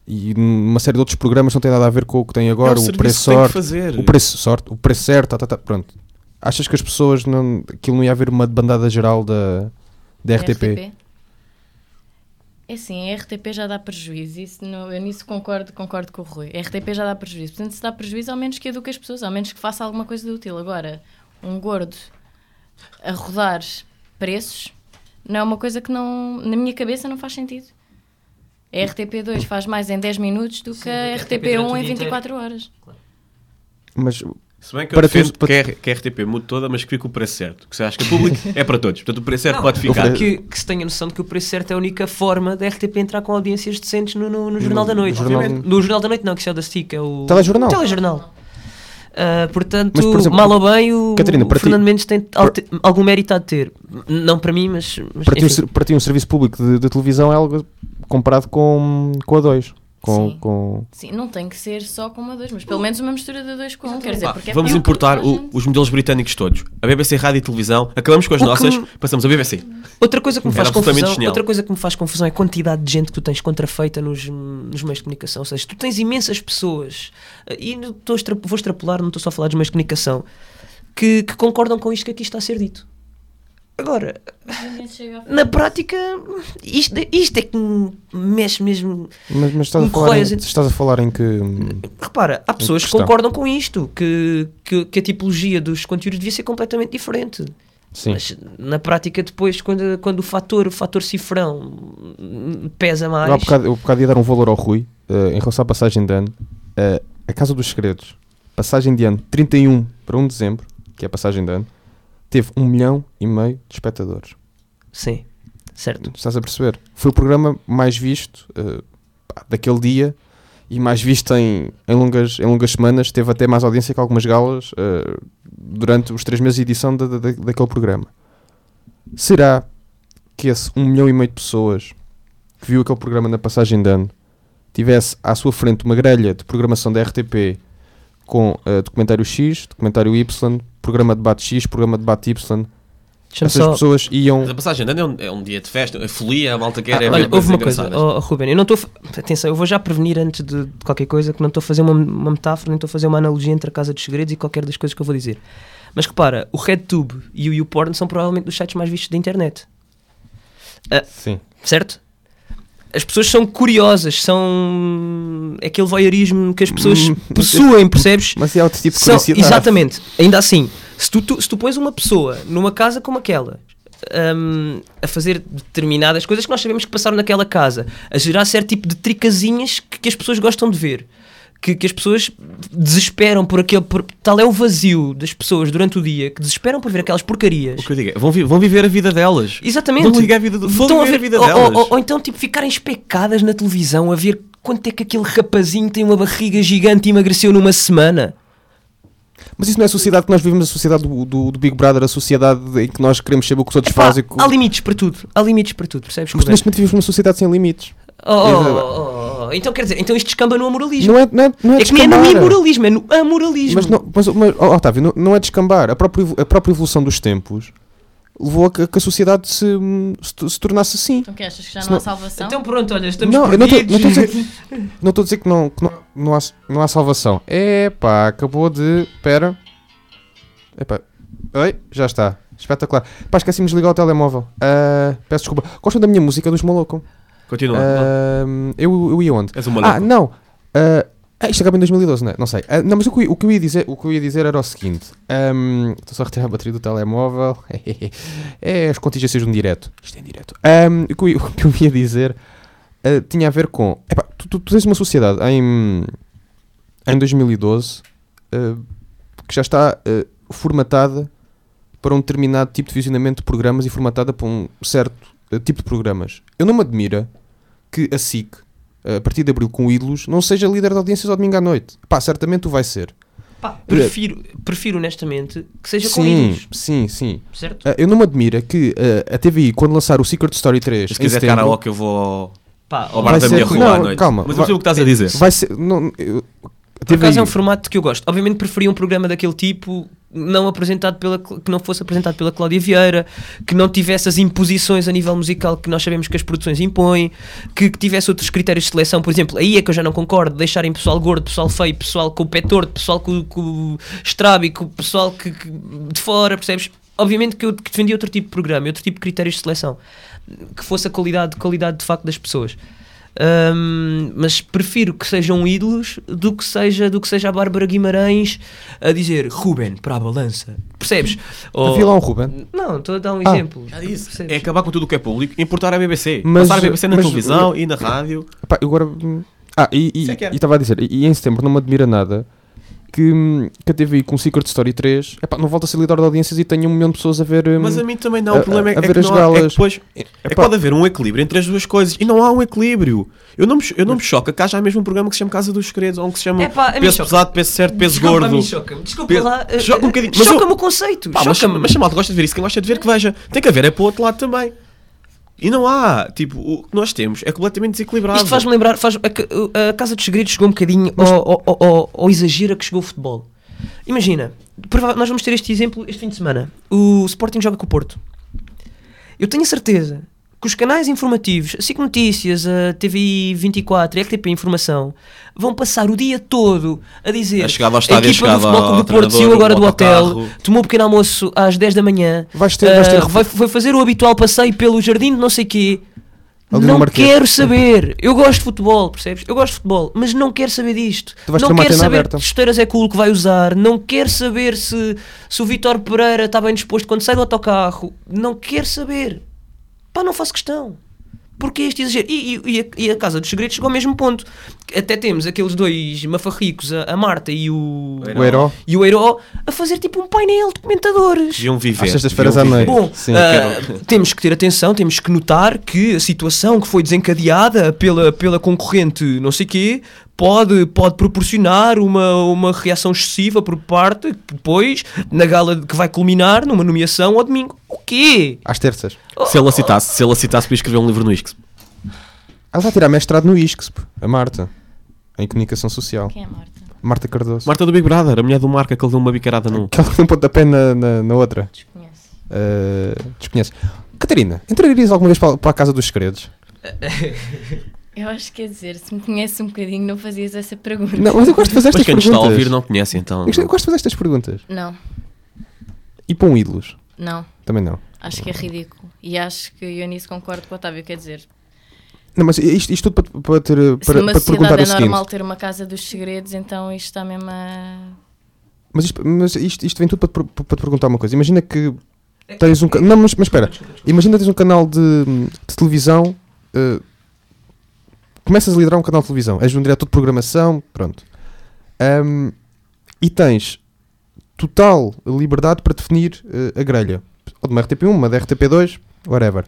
e numa série de outros programas não tem nada a ver com o que tem agora, é o o, preço que tem que sorte, fazer. o preço sorte, o preço certo, tá, tá, tá, pronto. Achas que as pessoas não, aquilo não ia haver uma bandada geral da, da RTP? É assim, a RTP já dá prejuízo, isso não- eu nisso concordo, concordo com o Rui. A RTP já dá prejuízo, portanto, se dá prejuízo, ao menos que eduque as pessoas, ao menos que faça alguma coisa de útil. Agora, um gordo a rodar preços não é uma coisa que não, na minha cabeça não faz sentido. A RTP2 faz mais em 10 minutos do que a RTP1 em 24 horas. Mas Se bem que Para eu defendo tu- que, a, que a RTP mude toda, mas que fique o preço certo. Que você acha que o público é para todos. Portanto, o preço certo Não, pode ficar. Que, que se tenha noção de que o preço certo é a única forma da RTP entrar com audiências decentes no, no, no Jornal da Noite. Jornal- Obviamente. No Jornal da Noite não, que isso é o da STIC, é o... Telejornal. O telejornal. Ah, portanto, Mas, por exemplo, mal ou bem, o, Catarina, o para ti- Fernando Mendes tem algum mérito a ter. Não para mim, mas... mas para ti, um, para ti um serviço público de, de televisão é algo comparado com, com a 2. Com, Sim. com... Sim, não tem que ser só com uma 2, mas pelo menos uma mistura de 2 com 1. Um, quer dizer, Pá, porque é vamos importar o- os modelos britânicos todos. A BBC Rádio e Televisão. Acabamos com as O nossas, me- passamos a BBC. Outra coisa que me faz confusão, genial. outra coisa que me faz confusão é a quantidade de gente que tu tens contrafeita nos, nos meios de comunicação. Ou seja, tu tens imensas pessoas, eh, e não estou vou extrapolar, não estou só a falar dos meios de comunicação, que, que concordam com isto que aqui está a ser dito. Agora, na prática, isto, isto é que me mexe mesmo. Mas, mas estás, a falar em, estás a falar em que. Repara, há pessoas que concordam com isto, que, que, que a tipologia dos conteúdos devia ser completamente diferente. Sim. Mas na prática, depois, quando, quando o fator, o fator cifrão pesa mais. Eu há bocado, eu há bocado ia dar um valor ao Rui eh, em relação à passagem de ano. Uh, a Casa dos Segredos, passagem de ano 31 para 1 de dezembro, que é a passagem de ano, teve um milhão e meio de espectadores. Sim, certo. Estás a perceber? Foi o programa mais visto uh, pá, daquele dia e mais visto em, em, longas, em longas semanas. Teve até mais audiência que algumas galas uh, durante os três meses de edição da, da, daquele programa. Será que esse um milhão e meio de pessoas que viu aquele programa na passagem de ano tivesse à sua frente uma grelha de programação da RTP com uh, documentário X, documentário Y, programa de debate X, programa de debate Y. Essas só... pessoas iam. Mas a passagem de ano é um, é um dia de festa, a folia, a malta quer. Ah, é olha, houve uma coisa, oh, oh, Ruben, eu não estou. Atenção, eu vou já prevenir antes de, de qualquer coisa que não estou a fazer uma, uma metáfora, nem estou a fazer uma analogia entre a Casa dos Segredos e qualquer das coisas que eu vou dizer. Mas repara, o RedTube e o YouPorn são provavelmente dos sites mais vistos da internet. Sim. Certo? As pessoas são curiosas, são aquele voyeurismo que as pessoas Hum, mas possuem, percebes? Mas é outro tipo de São- curiosidade. exatamente. Ainda assim, se tu, tu- se tu pões uma pessoa numa casa como aquela hum, a fazer determinadas coisas que nós sabemos que passaram naquela casa, a gerar certo tipo de tricasinhas que, que as pessoas gostam de ver. Que, que as pessoas desesperam por aquele. Por, tal é o vazio das pessoas durante o dia que desesperam por ver aquelas porcarias. O que eu digo é, vão, vi- vão viver a vida delas. Exatamente. Vão ligar a vida, do, vão Estão viver a, vida ou, delas. ou- ou- ou então tipo ficarem especadas na televisão a ver quanto é que aquele rapazinho tem uma barriga gigante e emagreceu numa semana. Mas isso não é a sociedade que nós vivemos, a sociedade do, do, do Big Brother, a sociedade em que nós queremos saber o que os outros Epá, fazem. há limites para tudo. Há limites para tudo, percebes? Mas neste momento vivemos numa sociedade sem limites. Oh, oh, oh, oh. Então quer dizer, então isto descamba no amoralismo. Não é, não é, não é é que nem é no imoralismo, é no amoralismo. Mas, não, mas, mas oh, Otávio, não, não é descambar. A própria, a própria evolução dos tempos levou a que, que a sociedade se, se, se tornasse assim. Então que achas que já Se não há não- salvação? Então pronto, olha, estamos Não, não perdidos. não estou a dizer, não estou a dizer que, não, que não, não, há, não há salvação. É pá, acabou de. Espera. Epá. Oi, já está. Espetacular. Pá, esqueci-me de desligar o telemóvel. Ah, peço desculpa. Gostam da minha música dos Molocom? Continua. Ah, eu, eu ia onde? És um maluco. Ah, não. Ah, isto acaba em 2012, não é? Não sei. Ah, não, mas o que, eu- o, que eu ia dizer, o que eu ia dizer era o seguinte: ahm, estou só a retirar a bateria do telemóvel. é as contingências de um direto. Isto é em direto. Ahm, o, que eu, ia- o que eu ia dizer ah, tinha a ver com. Epá, tu, tu, tu tens uma sociedade em, em 2012 ah, que já está ah, formatada para um determinado tipo de visionamento de programas e formatada para um certo tipo de programas. Eu não me admira que a SIC, a partir de abril com Ídolos, não seja líder de audiências ao domingo à noite. Pá, certamente o vai ser. Pá, prefiro, prefiro honestamente que seja com sim, ídolos, sim, sim. certo? Ah, eu não me admira que ah, a TVI, quando lançar o Secret Story 3, Se quiser karaoke, eu vou ao, Pá, ao bar vai da ser- minha rua não, à noite. calma, Mas eu percebo o que estás a dizer. vai ser... Não, eu, a Por acaso é um formato que eu gosto. Obviamente preferia um programa daquele tipo não apresentado pela que não fosse apresentado pela Cláudia Vieira, que não tivesse as imposições a nível musical que nós sabemos que as produções impõem, que, que tivesse outros critérios de seleção, por exemplo, aí é que eu já não concordo, deixarem pessoal gordo, pessoal feio, pessoal com o pé torto, pessoal com, com o estrábico, pessoal que, que- de fora, percebes? Obviamente que eu que defendia outro tipo de programa, outro tipo de critérios de seleção, que fosse a qualidade, qualidade de facto das pessoas. Hum, mas prefiro que sejam ídolos do que seja do que seja a Bárbara Guimarães a dizer Ruben para a balança percebes? Ou- Havia lá um Ruben. não, estou a dar um Ah. exemplo Já disse. Percebes? É acabar com tudo o que é público e importar a BBC. Mas- Passar a BBC na mas- televisão e na rádio. Pá, agora... Ah, e é e- e estava a dizer, e, e em setembro não me admira nada que, que a TVI com o Secret Story 3 epá, não volta a ser líder de audiências e tenha um milhão de pessoas a ver... hum, Mas a mim também não. a- O problema é, a é ver que as não há, é que depois é que pode haver um equilíbrio entre as duas coisas e não há um equilíbrio. Eu não me, eu não me choca que haja mesmo um programa que se chama Casa dos Segredos ou um que se chama Epá, a Peso choca. Pesado, Peso Certo, Peso Desculpa, a Gordo. choca-me. Desculpa Peso- lá eh, choca um eh, bocadinho. Mas choca-me o conceito Pá, mas, choca-me mas chamado gosta de ver isso. Quem gosta de ver que veja. Tem que haver é para o outro lado também. E não há. Tipo, o que nós temos é completamente desequilibrado. Isto faz-me lembrar, faz, a, a Casa dos Segredos chegou um bocadinho ao, ao, ao- ao- ao exagero a que chegou o futebol. Imagina, nós vamos ter este exemplo este fim de semana. O Sporting joga com o Porto. Eu tenho a certeza que os canais informativos, a SIC Notícias, a TVI 24 e a RTP Informação vão passar o dia todo a dizer A chegada ao estádio, a a equipa do chegada Futebol Clube do Porto saiu agora do hotel, autocarro. tomou um pequeno almoço às 10 da manhã, Vais ter, vais ter ah, vai, vai fazer o habitual passeio pelo jardim de não sei quê. Ali não quero saber. Eu gosto de futebol, percebes? Eu gosto de futebol, mas não quero saber disto. Tu vais não quero saber aberta. que esteiras é cool que vai usar. Não quero saber se, se o Vitor Pereira está bem disposto quando sai do autocarro. Não quero saber. Pá, não faço questão. Porquê este exagero? E, e- e a, e a Casa dos Segredos chegou ao mesmo ponto. Até temos aqueles dois mafarricos, a, a Marta e o, O Herói. e o Eiro, a fazer tipo um painel de comentadores. Deviam viver. Às sextas-feiras à noite. Bom, Sim. ah, temos que ter atenção, temos que notar que a situação que foi desencadeada pela, pela concorrente não sei quê pode, pode proporcionar uma, uma reação excessiva por parte depois na gala que vai culminar numa nomeação ao domingo. O quê? Às terças. Se ele citasse, se ele citasse para escrever um livro no Ix. Ela vai tirar mestrado no ISCS, a Marta. Em comunicação social. Quem é a Marta? Marta Cardoso. Marta do Big Brother, a mulher do Marca que ele deu uma bicarada no. Que ela tem um pontapé na, na, na outra. Desconheço. Uh, desconhece. Catarina, entrarias alguma vez para, para a Casa dos Segredos? Eu acho que quer dizer, se me conheces um bocadinho, não fazias essa pergunta. Não, mas eu gosto de fazer estas Mas quem nos perguntas. está a ouvir não conhece, então. Eu gosto- de fazer estas perguntas. Não, E para um ídolos? não. Também não. Acho que é ridículo. E acho que eu nisso concordo com o Otávio. Quer dizer, Não, mas isto, isto tudo para, para, ter, se para, para perguntar sociedade o é seguinte. normal ter uma casa dos segredos, então isto está mesmo a. Mas, isto, mas isto, isto vem tudo para, te per- para te perguntar uma coisa. Imagina que tens um. Não, mas, mas espera. Imagina que tens um canal de, de televisão. eh, começas a liderar um canal de televisão. És um diretor de programação. Pronto. Ahm, e tens total liberdade para definir eh, a grelha. Ou de uma RTP1, uma da RTP2, whatever.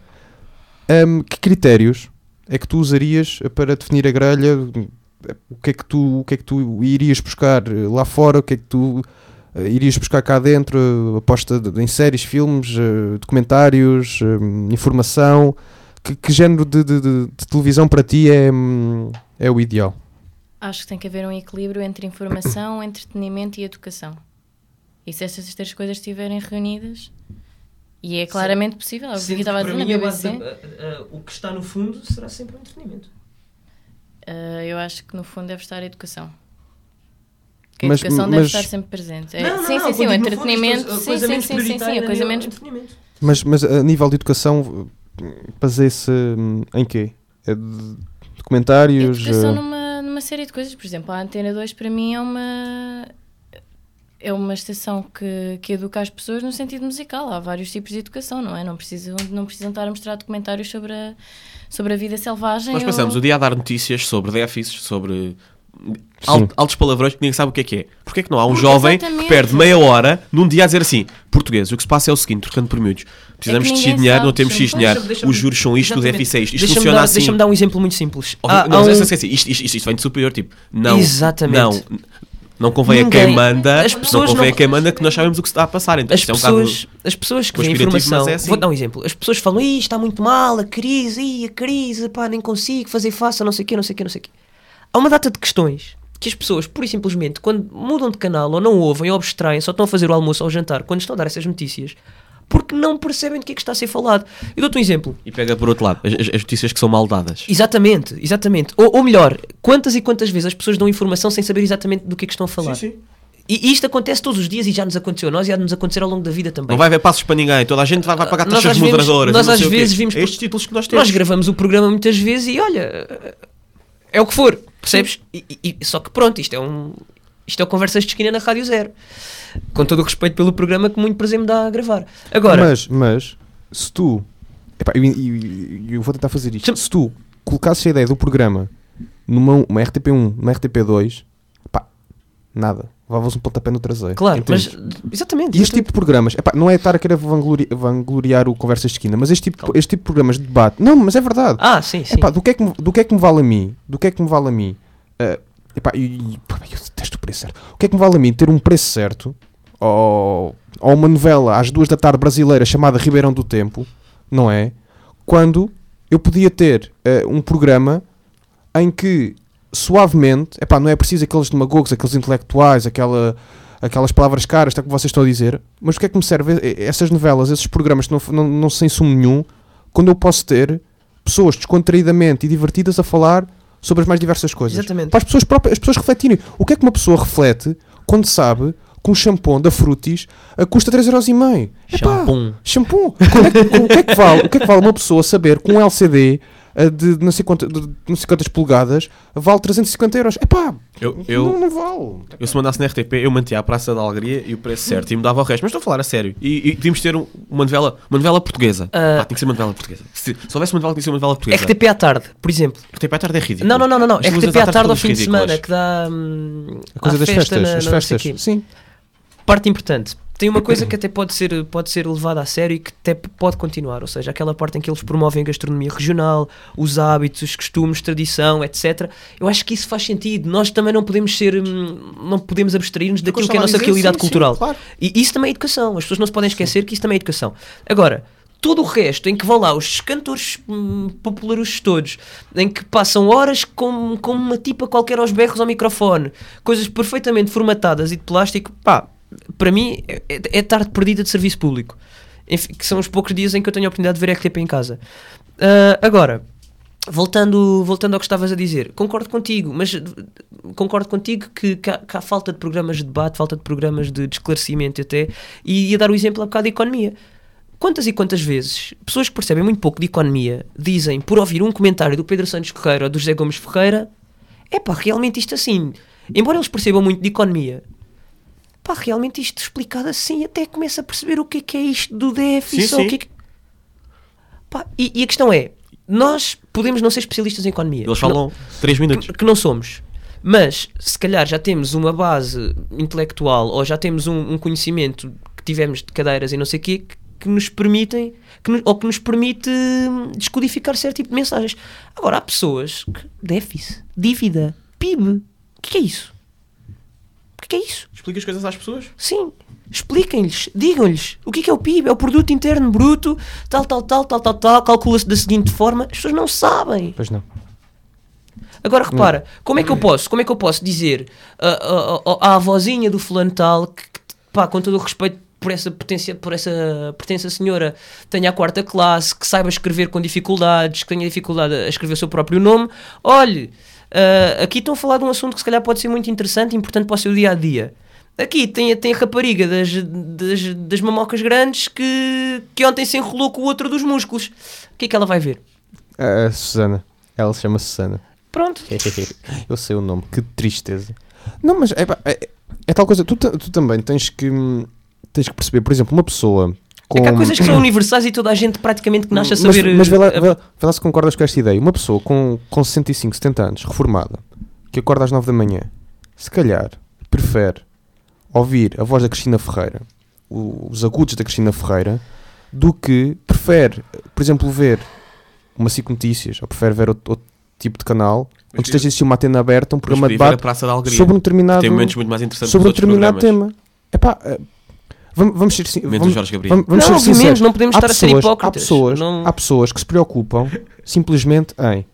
Ahm, que critérios é que tu usarias para definir a grelha? O que é que tu, o que é que tu irias buscar eh, lá fora? O que é que tu eh, irias buscar cá dentro? Aposta em séries, filmes, eh, documentários, informação? Que, que género de, de- de- de televisão para ti é, hum, é o ideal? Acho que tem que haver um equilíbrio entre informação, entretenimento e educação. E se essas três coisas estiverem reunidas, e é claramente possível, é o que eu estava a dizer na BBC, o que está no fundo será sempre o entretenimento. ah, eu acho que no fundo deve estar a educação. Que a Mas- educação deve mas- estar sempre presente. É- Não, não, sim, não, sim, sim, o fundo, entretenimento, a sim, sim, sim, sim, sim, a coisa é menos. Mas, mas a nível de educação, eh, baseia-se em quê? É de documentários? Educação eh, numa, numa série de coisas. Por exemplo, a Antena 2 para mim é uma é uma estação que, que educa as pessoas no sentido musical. Há vários tipos de educação, não é? Não precisam, não precisam estar a mostrar documentários sobre a, sobre a vida selvagem. Nós ou- passamos o dia a dar notícias sobre déficits, sobre al- altos palavrões que ninguém sabe o que é que é. Porquê é que não há um Porque jovem exatamente. que perde meia hora num dia a dizer assim: português, o que se passa é o seguinte, trocando por miúdos, precisamos É de X dinheiro, sabe, não temos X dinheiro, os juros são isto, o Exatamente. déficit é isto, isto Deixa-me funciona dar, assim. Deixa-me dar um exemplo muito simples. Há não, um- isto, isto, isto, isto vem de superior, tipo, não, Exatamente. não, não convém a Ninguém- quem manda, as não pessoas convém não- a quem manda que nós sabemos o que se está a passar, então As isto é um pessoas, as pessoas que veem informação. é assim. Vou dar um exemplo. As pessoas falam: está muito mal, a crise, ih, a crise, pá, nem consigo fazer face a não sei o quê, não sei o quê, não sei o quê. Há uma data de questões que as pessoas, pura e simplesmente, quando mudam de canal ou não ouvem ou abstraem, só estão a fazer o almoço ou o jantar, quando estão a dar essas notícias, porque não percebem do que é que está a ser falado. Eu dou-te um exemplo. E pega por outro lado, as, as- as notícias que são mal dadas. Exatamente, exatamente. Ou, ou melhor, quantas e quantas vezes as pessoas dão informação sem saber exatamente do que é que estão a falar. E e isto acontece todos os dias e já nos aconteceu a nós e há de nos acontecer ao longo da vida também. Não vai haver passos para ninguém, toda a gente vai, vai pagar Nós taxas vezes- moderadoras. nós não às vezes vimos Estes por- títulos que nós temos. Nós gravamos o programa muitas vezes e olha, é o que for, percebes? E, e- só que pronto, isto é um. Isto é Conversas de Esquina na Rádio Zero. Com todo o respeito pelo programa que muito prazer me dá a gravar. Agora, Mas, mas, se tu. Epá, eu, eu- eu vou tentar fazer isto. Se tu colocasses a ideia do programa numa uma RTP1, numa RTP2, pá, nada. Levavas um pontapé no traseiro. claro, entendes? mas exatamente. E este tipo de programas, epá, não é estar a querer vanglori- vangloriar o Conversas de Esquina, mas este tipo, Calma. este tipo de programas de debate, não, mas é verdade. Ah, sim, sim. Epá, do, que é que me, do que é que me vale a mim? Do que é que me vale a mim? eh, epá, e, e- pá, eu detesto o preço certo. O que é que me vale a mim ter um preço certo ou, ou uma novela às duas da tarde brasileira chamada Ribeirão do Tempo, não é? Quando eu podia ter eh, um programa em que suavemente, epá, não é preciso aqueles demagogos, aqueles intelectuais, aquela, aquelas palavras caras, está que vocês estão a dizer, mas o que é que me serve essas novelas, esses programas que não, não, não se insumo nenhum, quando eu posso ter pessoas descontraídamente e divertidas a falar sobre as mais diversas coisas. Exatamente. Para as pessoas próprias, as pessoas refletirem. O que é que uma pessoa reflete quando sabe que um shampoo da Frutis custa 3,5€? Epá, Shampoo. Shampoo. É que- o, que é que vale, o que é que vale uma pessoa saber que um LCD de não sei, quanta, de não sei quantas polegadas vale 350 euros. Epá, Eu, eu, não, não vale. eu se mandasse na RTP, eu mantia a Praça da Alegria e o preço certo e me dava o resto. Mas estou a falar a sério. E, e tínhamos de ter um- uma, novela, uma novela portuguesa. Ah. Pá, tinha que ser uma novela portuguesa. Se, se houvesse uma novela, tinha que ser uma novela portuguesa. RTP à tarde, por exemplo. RTP à tarde é ridículo. Não, não, não, não, não. As RTP à tarde ao fim de semana que dá hum, A coisa das festa festas, na- as festas. Sim. Parte importante. Tem uma coisa que até pode ser, pode ser levada a sério e que até pode continuar, ou seja, aquela parte em que eles promovem a gastronomia regional, os hábitos, os costumes, tradição, etc. Eu acho que isso faz sentido. Nós também não podemos ser, hum, não podemos abstrair-nos daquilo que é a nossa realidade cultural. E isso também é educação. As pessoas não se podem esquecer que isso também é educação. Agora, todo o resto em que vão lá os cantores hum, populares todos, em que passam horas com, com uma tipa qualquer aos berros ao microfone, coisas perfeitamente formatadas e de plástico, pá, para mim é, é- é tarde perdida de serviço público. Enfim, que são os poucos dias em que eu tenho a oportunidade de ver RTP em casa. Ah, agora, voltando, voltando ao que estavas a dizer, concordo contigo, mas concordo contigo que, que há, que há falta de programas de debate, falta de programas de, de esclarecimento até, e ia dar o exemplo há bocado da economia. Quantas e quantas vezes pessoas que percebem muito pouco de economia dizem, por ouvir um comentário do Pedro Santos Correia ou do José Gomes Ferreira, é pá, realmente isto assim, embora eles percebam muito de economia, pá, realmente isto explicado assim, até começa a perceber o que é que é isto do déficit, Sim, sim. que é que... Pá, e, e a questão é, nós podemos não ser especialistas em economia. Eles falam 3 minutos. que, que não somos. Mas se calhar já temos uma base intelectual ou já temos um, um conhecimento que tivemos de cadeiras e não sei o quê que, que nos permitem que nos- ou que nos permite hum, descodificar certo tipo de mensagens. Agora há pessoas que déficit, dívida, PIB, o que é isso? Que é isso? Explica as coisas às pessoas. Sim. Expliquem-lhes, digam-lhes o que é, que é o PIB, é o produto interno bruto, tal, tal, tal, tal, tal, tal, calcula-se da seguinte forma, as pessoas não sabem. Pois não. Agora repara, como é que eu posso, como é que eu posso dizer ah, ah, ah, à avózinha do fulano tal que, que, pá, com todo o respeito por essa potência, por essa pertença senhora, tenha a quarta classe, que saiba escrever com dificuldades, que tenha dificuldade a escrever o seu próprio nome, olhe, ah, aqui estão a falar de um assunto que se calhar pode ser muito interessante e importante para o seu dia a dia. Aqui tem, tem a rapariga das, das, das mamocas grandes que, que ontem se enrolou com o outro dos músculos. O que é que ela vai ver? A Susana. Ela se chama Susana. Pronto. Eu sei o nome, que tristeza. Não, mas é, é, é tal coisa. Tu, tu também tens que, tens que perceber, por exemplo, uma pessoa com. É que há coisas que são universais e toda a gente praticamente que nasce a mas, saber. mas vê lá, eh, vê lá- vê lá se concordas com esta ideia. Uma pessoa com, com 65, 70 anos, reformada, que acorda às 9 da manhã, se calhar prefere ouvir a voz da Cristina Ferreira, o- os agudos da Cristina Ferreira, do que prefere, por exemplo, ver uma SIC Notícias ou prefere ver outro, outro tipo de canal Mas onde esteja a existir uma antena aberta, um Mas programa de debate Praça da Alegria. sobre um determinado, Tem momentos muito mais interessantes sobre um determinado tema. Epá, vamos, vamos ser vamos, Jorge Gabriel. vamos, vamos não, ser obviamente, sinceros. não podemos Há estar a ser pessoas, há hipócritas. pessoas, Não- há pessoas que se preocupam simplesmente em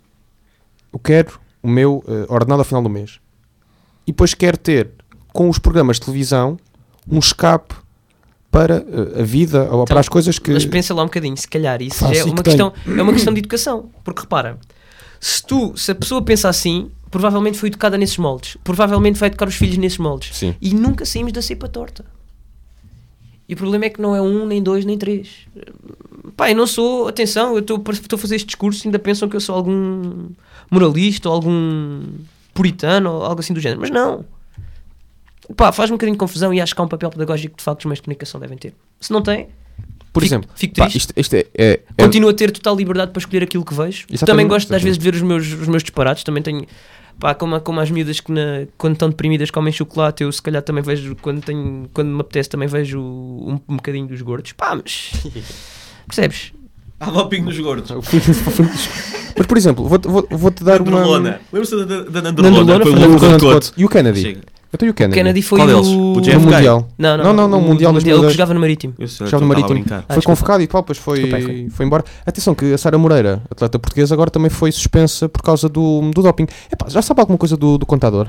eu quero o meu eh, ordenado ao final do mês e depois quero ter com os programas de televisão um escape para eh, a vida ou para as coisas que Mas pensa lá um bocadinho, se calhar isso é uma, que questão, é uma questão de educação. Porque repara, se tu, se a pessoa pensa assim, provavelmente foi educada nesses moldes. Provavelmente vai educar os filhos nesses moldes. Sim. E nunca saímos da cepa torta. E o problema é que não é um, nem dois, nem três. Pá, eu não sou, atenção, eu estou a fazer este discurso e ainda pensam que eu sou algum moralista ou algum puritano ou algo assim do género. Mas não. Pá, faz um bocadinho de confusão e acho que há um papel pedagógico que de facto os meios de comunicação devem ter. Se não tem, por fico- exemplo fico pá, triste. isto, isto é, é- é- Continuo a ter total liberdade para escolher aquilo que vejo. Exatamente, Também gosto às exatamente. vezes de ver os meus, os meus disparates. Também tenho, pá, como, como as miúdas que na- quando estão deprimidas comem chocolate, eu se calhar também vejo, quando, tenho, quando me apetece, também vejo um, um bocadinho dos gordos. Pá, mas. Percebes? Há doping nos gordos. mas por exemplo vou-te vou, vou-te dar uma. Lembra-se da, da, da Nandrolona Nandrolona? Foi o Fernando Couto. e o Kennedy Chega. Eu tenho o Kennedy Kennedy foi Qual o. deles? O no JFK? Mundial Não, não, Não, não, não, o Mundial Ele 2002. que jogava no Marítimo. Eu sei, eu no estava a Marítimo brincar. Ah, foi desculpa. convocado e tal, depois foi, Desculpa, foi. foi embora. Atenção que a Sara Moreira, atleta portuguesa, agora também foi suspensa por causa do, do doping. Epá, já sabe alguma coisa do, do contador?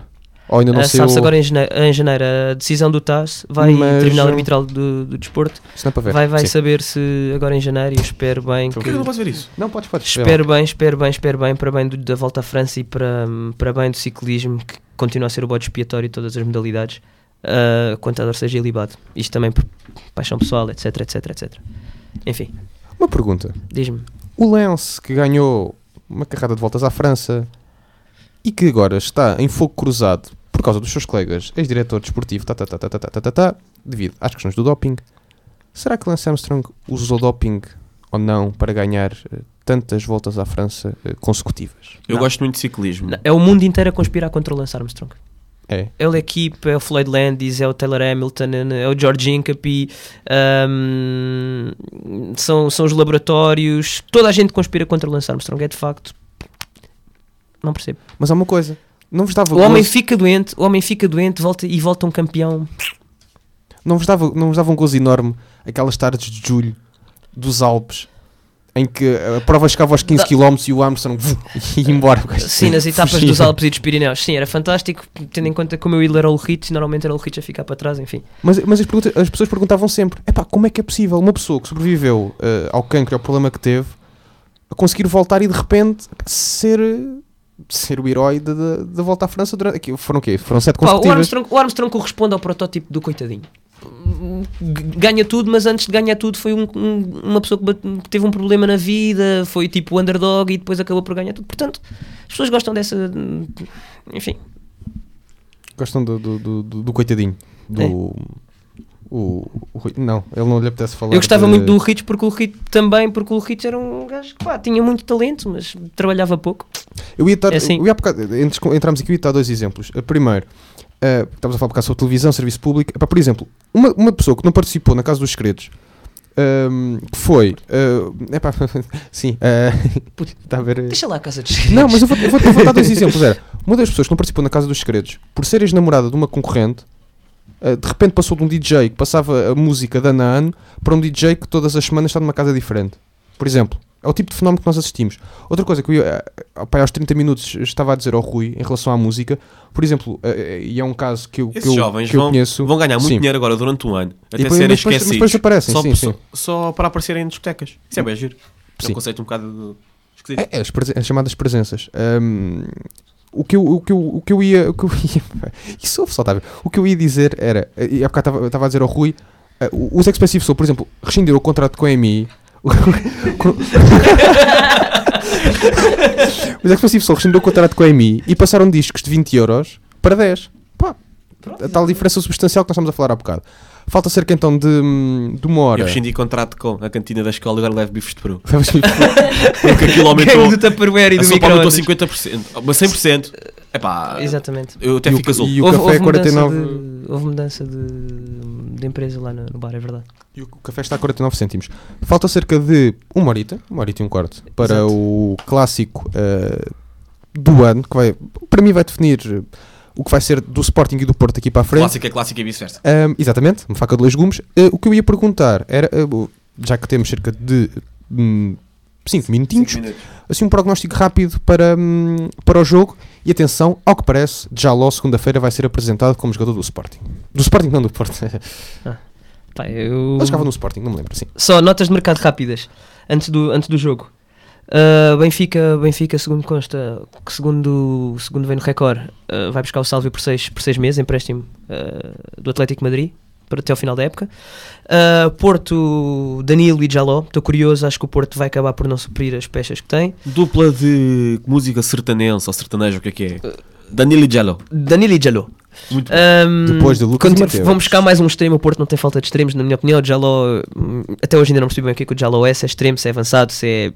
Ou ainda não Ah, sei Sabe-se agora em janeiro, em janeiro a decisão do TAS, vai Mas, Tribunal ah, Arbitral do, do Desporto, Se não é para ver. vai, vai Sim. saber se agora em janeiro e eu espero bem Por que. não posso ver isso? Não, podes, podes. Espero bem, espero bem, espero bem para bem do- da volta à França e para, para bem do ciclismo, que continua a ser o bode expiatório de todas as modalidades, uh, o contador seja ilibado. Isto também por paixão pessoal, etc, etc, etc. Enfim, Uma pergunta. diz-me. O Lance que ganhou uma carrada de voltas à França e que agora está em fogo cruzado por causa dos seus colegas, ex-diretor desportivo, tá, tá, tá, tá, tá, tá, tá, tá, tá, devido às questões do doping. Será que Lance Armstrong usou doping ou não para ganhar eh, tantas voltas à França eh, consecutivas? Eu Não. gosto muito de ciclismo. Não, É o mundo inteiro a conspirar contra o Lance Armstrong. É. É o L'Equipe, é o Floyd Landis, é o Taylor Hamilton, é o George Hincapie, hum, são, são os laboratórios. Toda a gente conspira contra o Lance Armstrong. É de facto. Não percebo. Mas há uma coisa, não vos dava O homem gozo- fica doente, o homem fica doente volta, e volta um campeão. não, vos dava, não vos dava um gozo enorme aquelas tardes de julho dos Alpes em que a prova chegava aos 15 Dá- km e o Armstrong ia embora. Sim, nas etapas fugia. dos Alpes e dos Pirineus. Sim, era fantástico, tendo em conta que o meu ídolo era o Ulrich, normalmente era o Ulrich a ficar para trás, enfim. Mas, mas as, as pessoas perguntavam sempre: epá, como é que é possível uma pessoa que sobreviveu eh, ao cancro e ao problema que teve a conseguir voltar e de repente ser, ser o herói da- volta à França durante. aqui, Foram o quê? Foram sete Pá, o, consecutivas. Armstrong, o Armstrong corresponde ao protótipo do coitadinho. Ganha tudo, mas antes de ganhar tudo foi um- um- uma pessoa que, teve um problema na vida, foi tipo underdog e depois acabou por ganhar tudo. Portanto, as pessoas gostam dessa. Enfim, Gostam do, do, do, do- do coitadinho. Do. É. O, o Rui- não, ele não lhe apetece falar. eu gostava de- muito do Ulrich porque o Ulrich também, porque o Ulrich era um gajo que pá, tinha muito talento, mas trabalhava pouco. Eu ia estar. É assim. eu ia bocado- entrarmos aqui, eu ia dar dois exemplos. Primeiro, uh, estamos a falar um bocado sobre televisão, serviço público. Epá, por exemplo, uma, uma pessoa que não participou na Casa dos Segredos, um, que foi. Uh, epá, sim, uh, está a ver. uh, Deixa lá a casa de Não, mas eu vou, eu vou, eu vou dar dois exemplos. Era uma das pessoas que não participou na Casa dos Segredos, por ser ex-namorada de uma concorrente, de repente passou de um DJ que passava a música de ano a ano para um DJ que todas as semanas está numa casa diferente. Por exemplo, é o tipo de fenómeno que nós assistimos. Outra coisa que eu uh, pá, aos 30 minutos estava a dizer ao Rui em relação à música, por exemplo, uh, e é um caso que eu, que eu, jovens que eu vão, conheço. vão ganhar muito Sim. dinheiro agora durante um ano, até depois- serem mas depois- esquecidos. depois desaparecem, só, sim, só, sim. só para aparecerem em discotecas. Isso é bem giro. É um conceito um bocado esquisito. É, é as, presen- as chamadas presenças. Ahm, o, que eu, o, que eu, o que eu ia. O que eu ia isso ouve só, tá? O que eu ia dizer era. E há bocado estava a dizer ao Rui. ah, os Expressive Soul, por exemplo, rescindiram o contrato com a EMI. os Expressive Soul rescindiram o contrato com a EMI e passaram discos de 20 euros para 10. Pá, a tal diferença substancial que nós estamos a falar há bocado. Falta cerca então de, de uma hora. Eu rescindi contrato com a cantina da escola e agora levo bifes de peru. Vamos- Porque aquilo aumentou. Do Tupperware e A do sopa aumentou microondas. 50%. Mas 100%. Epá, Exatamente. eu até E o- fico azul. e o houve, café é houve mudança 49. de, houve mudança de, de empresa lá no, no bar, é verdade. E o café está a 49 cêntimos. Falta cerca de uma horita, uma horita e um quarto, para Exato. o clássico eh, do ano, que vai, para mim vai definir o que vai ser do Sporting e do Porto aqui para a frente. Clássico é clássico e vice-versa. Ahm, exatamente, uma faca de dois gumes. Eh, o que eu ia perguntar era, o- já que temos cerca de 5 minutinhos, Cinco assim um prognóstico rápido para, hum, para o jogo. E atenção, ao que parece, Jaló segunda-feira vai ser apresentado como jogador do Sporting. Do Sporting, não do Porto. Pá, eu... Ele jogava no Sporting, não me lembro, sim. Só notas de mercado rápidas antes do, antes do jogo. Uh, Benfica, Benfica, segundo consta, que segundo, segundo vem no Record, uh, vai buscar o Sálvio por seis, por seis meses, empréstimo uh, do Atlético de Madrid para até ao final da época. Uh, Porto, Danilo e Jaló. Estou curioso, acho que o Porto vai acabar por não suprir as peças que tem. Dupla de música sertanense ou sertanejo, o que é que é? Danilo e Jello. Danilo e Jaló. Muito Um, Depois de Lucas. Vão buscar mais um extremo. O Porto não tem falta de extremos, na minha opinião. O Jaló, hum, até hoje ainda não percebi bem o que é que o Jaló é: se é extremo, se é avançado, se é.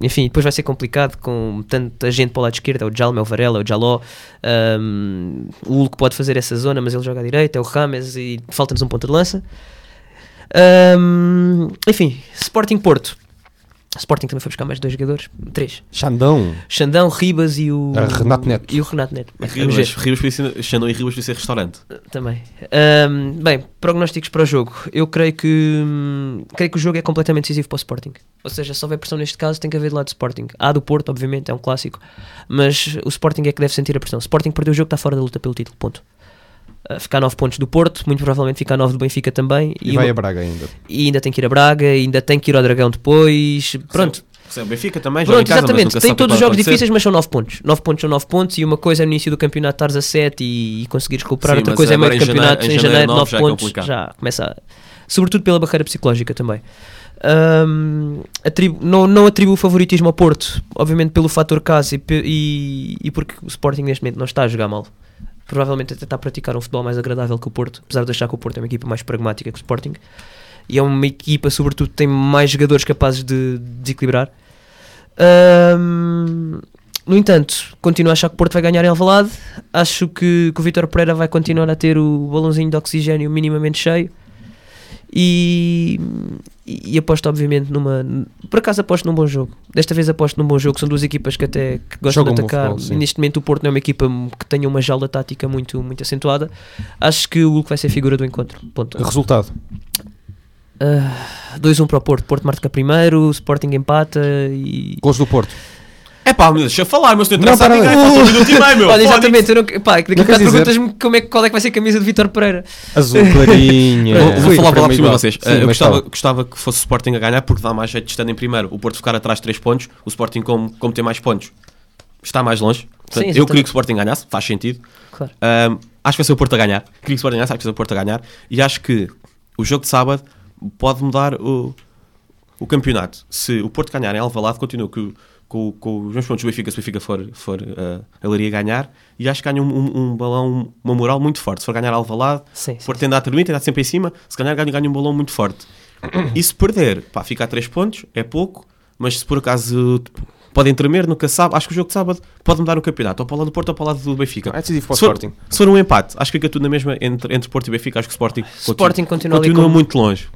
Enfim, depois vai ser complicado com tanta gente para o lado esquerdo. É o Jalmo, é o Varela, é o Jaló. Um, o Hulk pode fazer essa zona, mas ele joga à direita. É o Rames e falta-nos um ponto de lança. Um, enfim, Sporting Porto. Sporting também foi buscar mais dois jogadores, três: Xandão. Xandão, Ribas e o. Ah, Renato Neto. E o Renato Neto. Ribas, Ribas podia ser, Xandão e Ribas podia ser restaurante. Também. Ahm, bem, prognósticos para o jogo. Eu creio que hum, creio que o jogo é completamente decisivo para o Sporting. Ou seja, se houver pressão neste caso, tem que haver do lado do Sporting. Há do Porto, obviamente, é um clássico. Mas o Sporting é que deve sentir a pressão. O Sporting perdeu o jogo, está fora da luta pelo título. Ponto. Ficar 9 pontos do Porto, muito provavelmente ficar 9 do Benfica também. E, vai uma- a Braga ainda. e ainda tem que ir a Braga, ainda tem que ir ao Dragão depois. Pronto, Sim, o Benfica também joga em Pronto, casa, exatamente. Tem todos os jogos acontecer. difíceis, mas são 9 pontos. 9 pontos são 9 pontos e uma coisa é no início do campeonato estares a 7 e, e conseguires recuperar, Sim, outra coisa é meio do em janeiro- campeonato, em janeiro janeiro, 9 nove já é pontos, complicado. já começa a... Sobretudo pela barreira psicológica também. Ahm, atribu- não, não atribuo favoritismo ao Porto, obviamente pelo fator casa e, e, e porque o Sporting neste momento não está a jogar mal. Provavelmente até está a praticar um futebol mais agradável que o Porto, apesar de achar que o Porto é uma equipa mais pragmática que o Sporting. E é uma equipa, sobretudo, tem mais jogadores capazes de desequilibrar. Ahm, no entanto, continuo a achar que o Porto vai ganhar em Alvalade. Acho que, que o Vitor Pereira vai continuar a ter o balãozinho de oxigênio minimamente cheio. E, e, e aposto, obviamente, numa. Por acaso aposto num bom jogo. Desta vez aposto num bom jogo. São duas equipas que até que gostam Jogam de atacar. futebol. Neste momento, o Porto não é uma equipa que tenha uma jaula tática muito, muito acentuada. Acho que o Hulk vai ser a figura do encontro. Ponto. Resultado. Ah, 2-1 para o Porto. Porto marca primeiro, Sporting empata e. Gols do Porto. É pá, mas deixa eu falar, mas estou Não, interessado para em aí. ganhar. Falta um minuto e meio, meu. Olha, exatamente, eu não, pá, daqui a bocado perguntas-me como é, que- qual é que vai ser a camisa de Vitor Pereira. Azul clarinha. Vou, vou falar, falar por cima de vocês. Sim, Eh, eu gostava, gostava que fosse o Sporting a ganhar porque dá mais jeito de estando em primeiro. O Porto ficar atrás de 3 pontos, o Sporting, como, como tem mais pontos, está mais longe. Portanto, eu exatamente. queria que o Sporting ganhasse, faz sentido. Claro. Ahm, acho que vai ser o Porto a ganhar. Queria que o Sporting ganhasse, acho que vai ser o Porto a ganhar. E acho que o jogo de sábado pode mudar o, o campeonato. Se o Porto ganhar em Alvalade, continua com, com, com os mesmos pontos do Benfica, se o Benfica for, for uh, a Leiria ganhar. E acho que ganha um, um, um balão, uma moral muito forte. Se for ganhar Alvalade, Sim, o Porto tem dado limite, tem dado sempre em cima. Se ganhar, ganha, ganha um balão muito forte. E se perder, pá, fica a 3 pontos, é pouco. Mas se por acaso podem tremer, nunca sabe. Acho que o jogo de sábado pode mudar o campeonato, ou para o lado do Porto ou para o lado do Benfica. É decisivo para o Se for, Sporting. se for um empate, acho que fica tudo na mesma entre, entre Porto e Benfica. Acho que o Sporting, Sporting continua continua como- muito longe.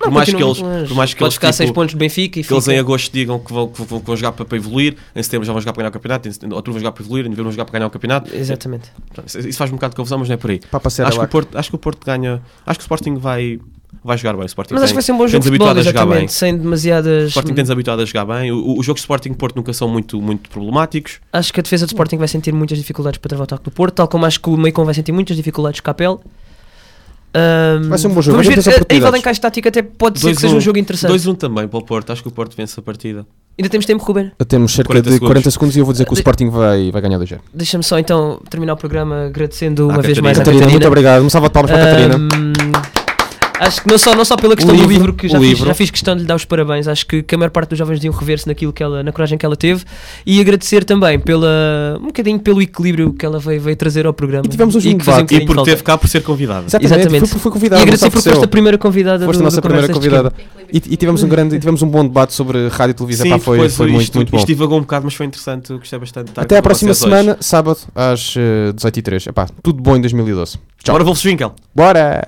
Não, por, mais que eles, longe. por mais que Pode eles, ficar 6 tipo, pontos de Benfica e que eles em agosto digam que vão, que vão, que vão jogar para, para evoluir, em setembro já vão jogar para ganhar o campeonato, em setembro- outubro vão jogar para evoluir, em novembro vão jogar para ganhar o campeonato. Exatamente. Isso isso faz um bocado de confusão, mas não é por aí. Acho que, o Porto, acho que o Porto ganha. Acho que o Sporting vai, vai jogar bem. O Sporting Mas acho que vai ser um bom jogo de futebol, a jogar bem. sem demasiadas... O Sporting tem-nos habituado a jogar bem. O, o jogo de Sporting Porto nunca são muito, muito problemáticos. Acho que a defesa do Sporting vai sentir muitas dificuldades para travar o ataque do Porto, tal como acho que o Maicon vai sentir muitas dificuldades com a Capel. Ahm, Vai ser um bom jogo, Vamos ver, a, a nível de encaixe tático até pode ser que seja um jogo interessante. 2-1 também para o Porto. Acho que o Porto vence a partida. Ainda temos tempo, Ruben? Temos cerca 40 de segundos. 40 segundos e eu vou dizer que o De- Sporting vai, vai ganhar 2 0 Deixa-me só então terminar o programa agradecendo À uma vez Catarina. mais à Catarina, Catarina. muito obrigado. Uma salva de palmas para a Catarina. Acho que não só, não só pela questão O do livro, livro, que já o fiz, livro. já fiz questão de lhe dar os parabéns. Acho que, que a maior parte dos jovens deviam rever-se naquilo que ela, na coragem que ela teve e agradecer também pela, um bocadinho pelo equilíbrio que ela veio, veio trazer ao programa. E tivemos hoje um que fazia debate. E por teve cá por ser convidado. Exatamente, Exatamente. Foi, foi convidada. E agradecer se foste a primeira convidada Foste do, a nossa do primeira convidada. E, e tivemos, um grande, e tivemos um bom debate sobre rádio e televisão. Sim, Pá, foi, foi isto, muito, muito bom. isto divagou um bocado, mas foi interessante. Gostei bastante Até à próxima vocês hoje. semana, sábado, às eh, 18h03. Epá, tudo bom em 2012. Tchau. Bora, Wolfswinkel! Bora!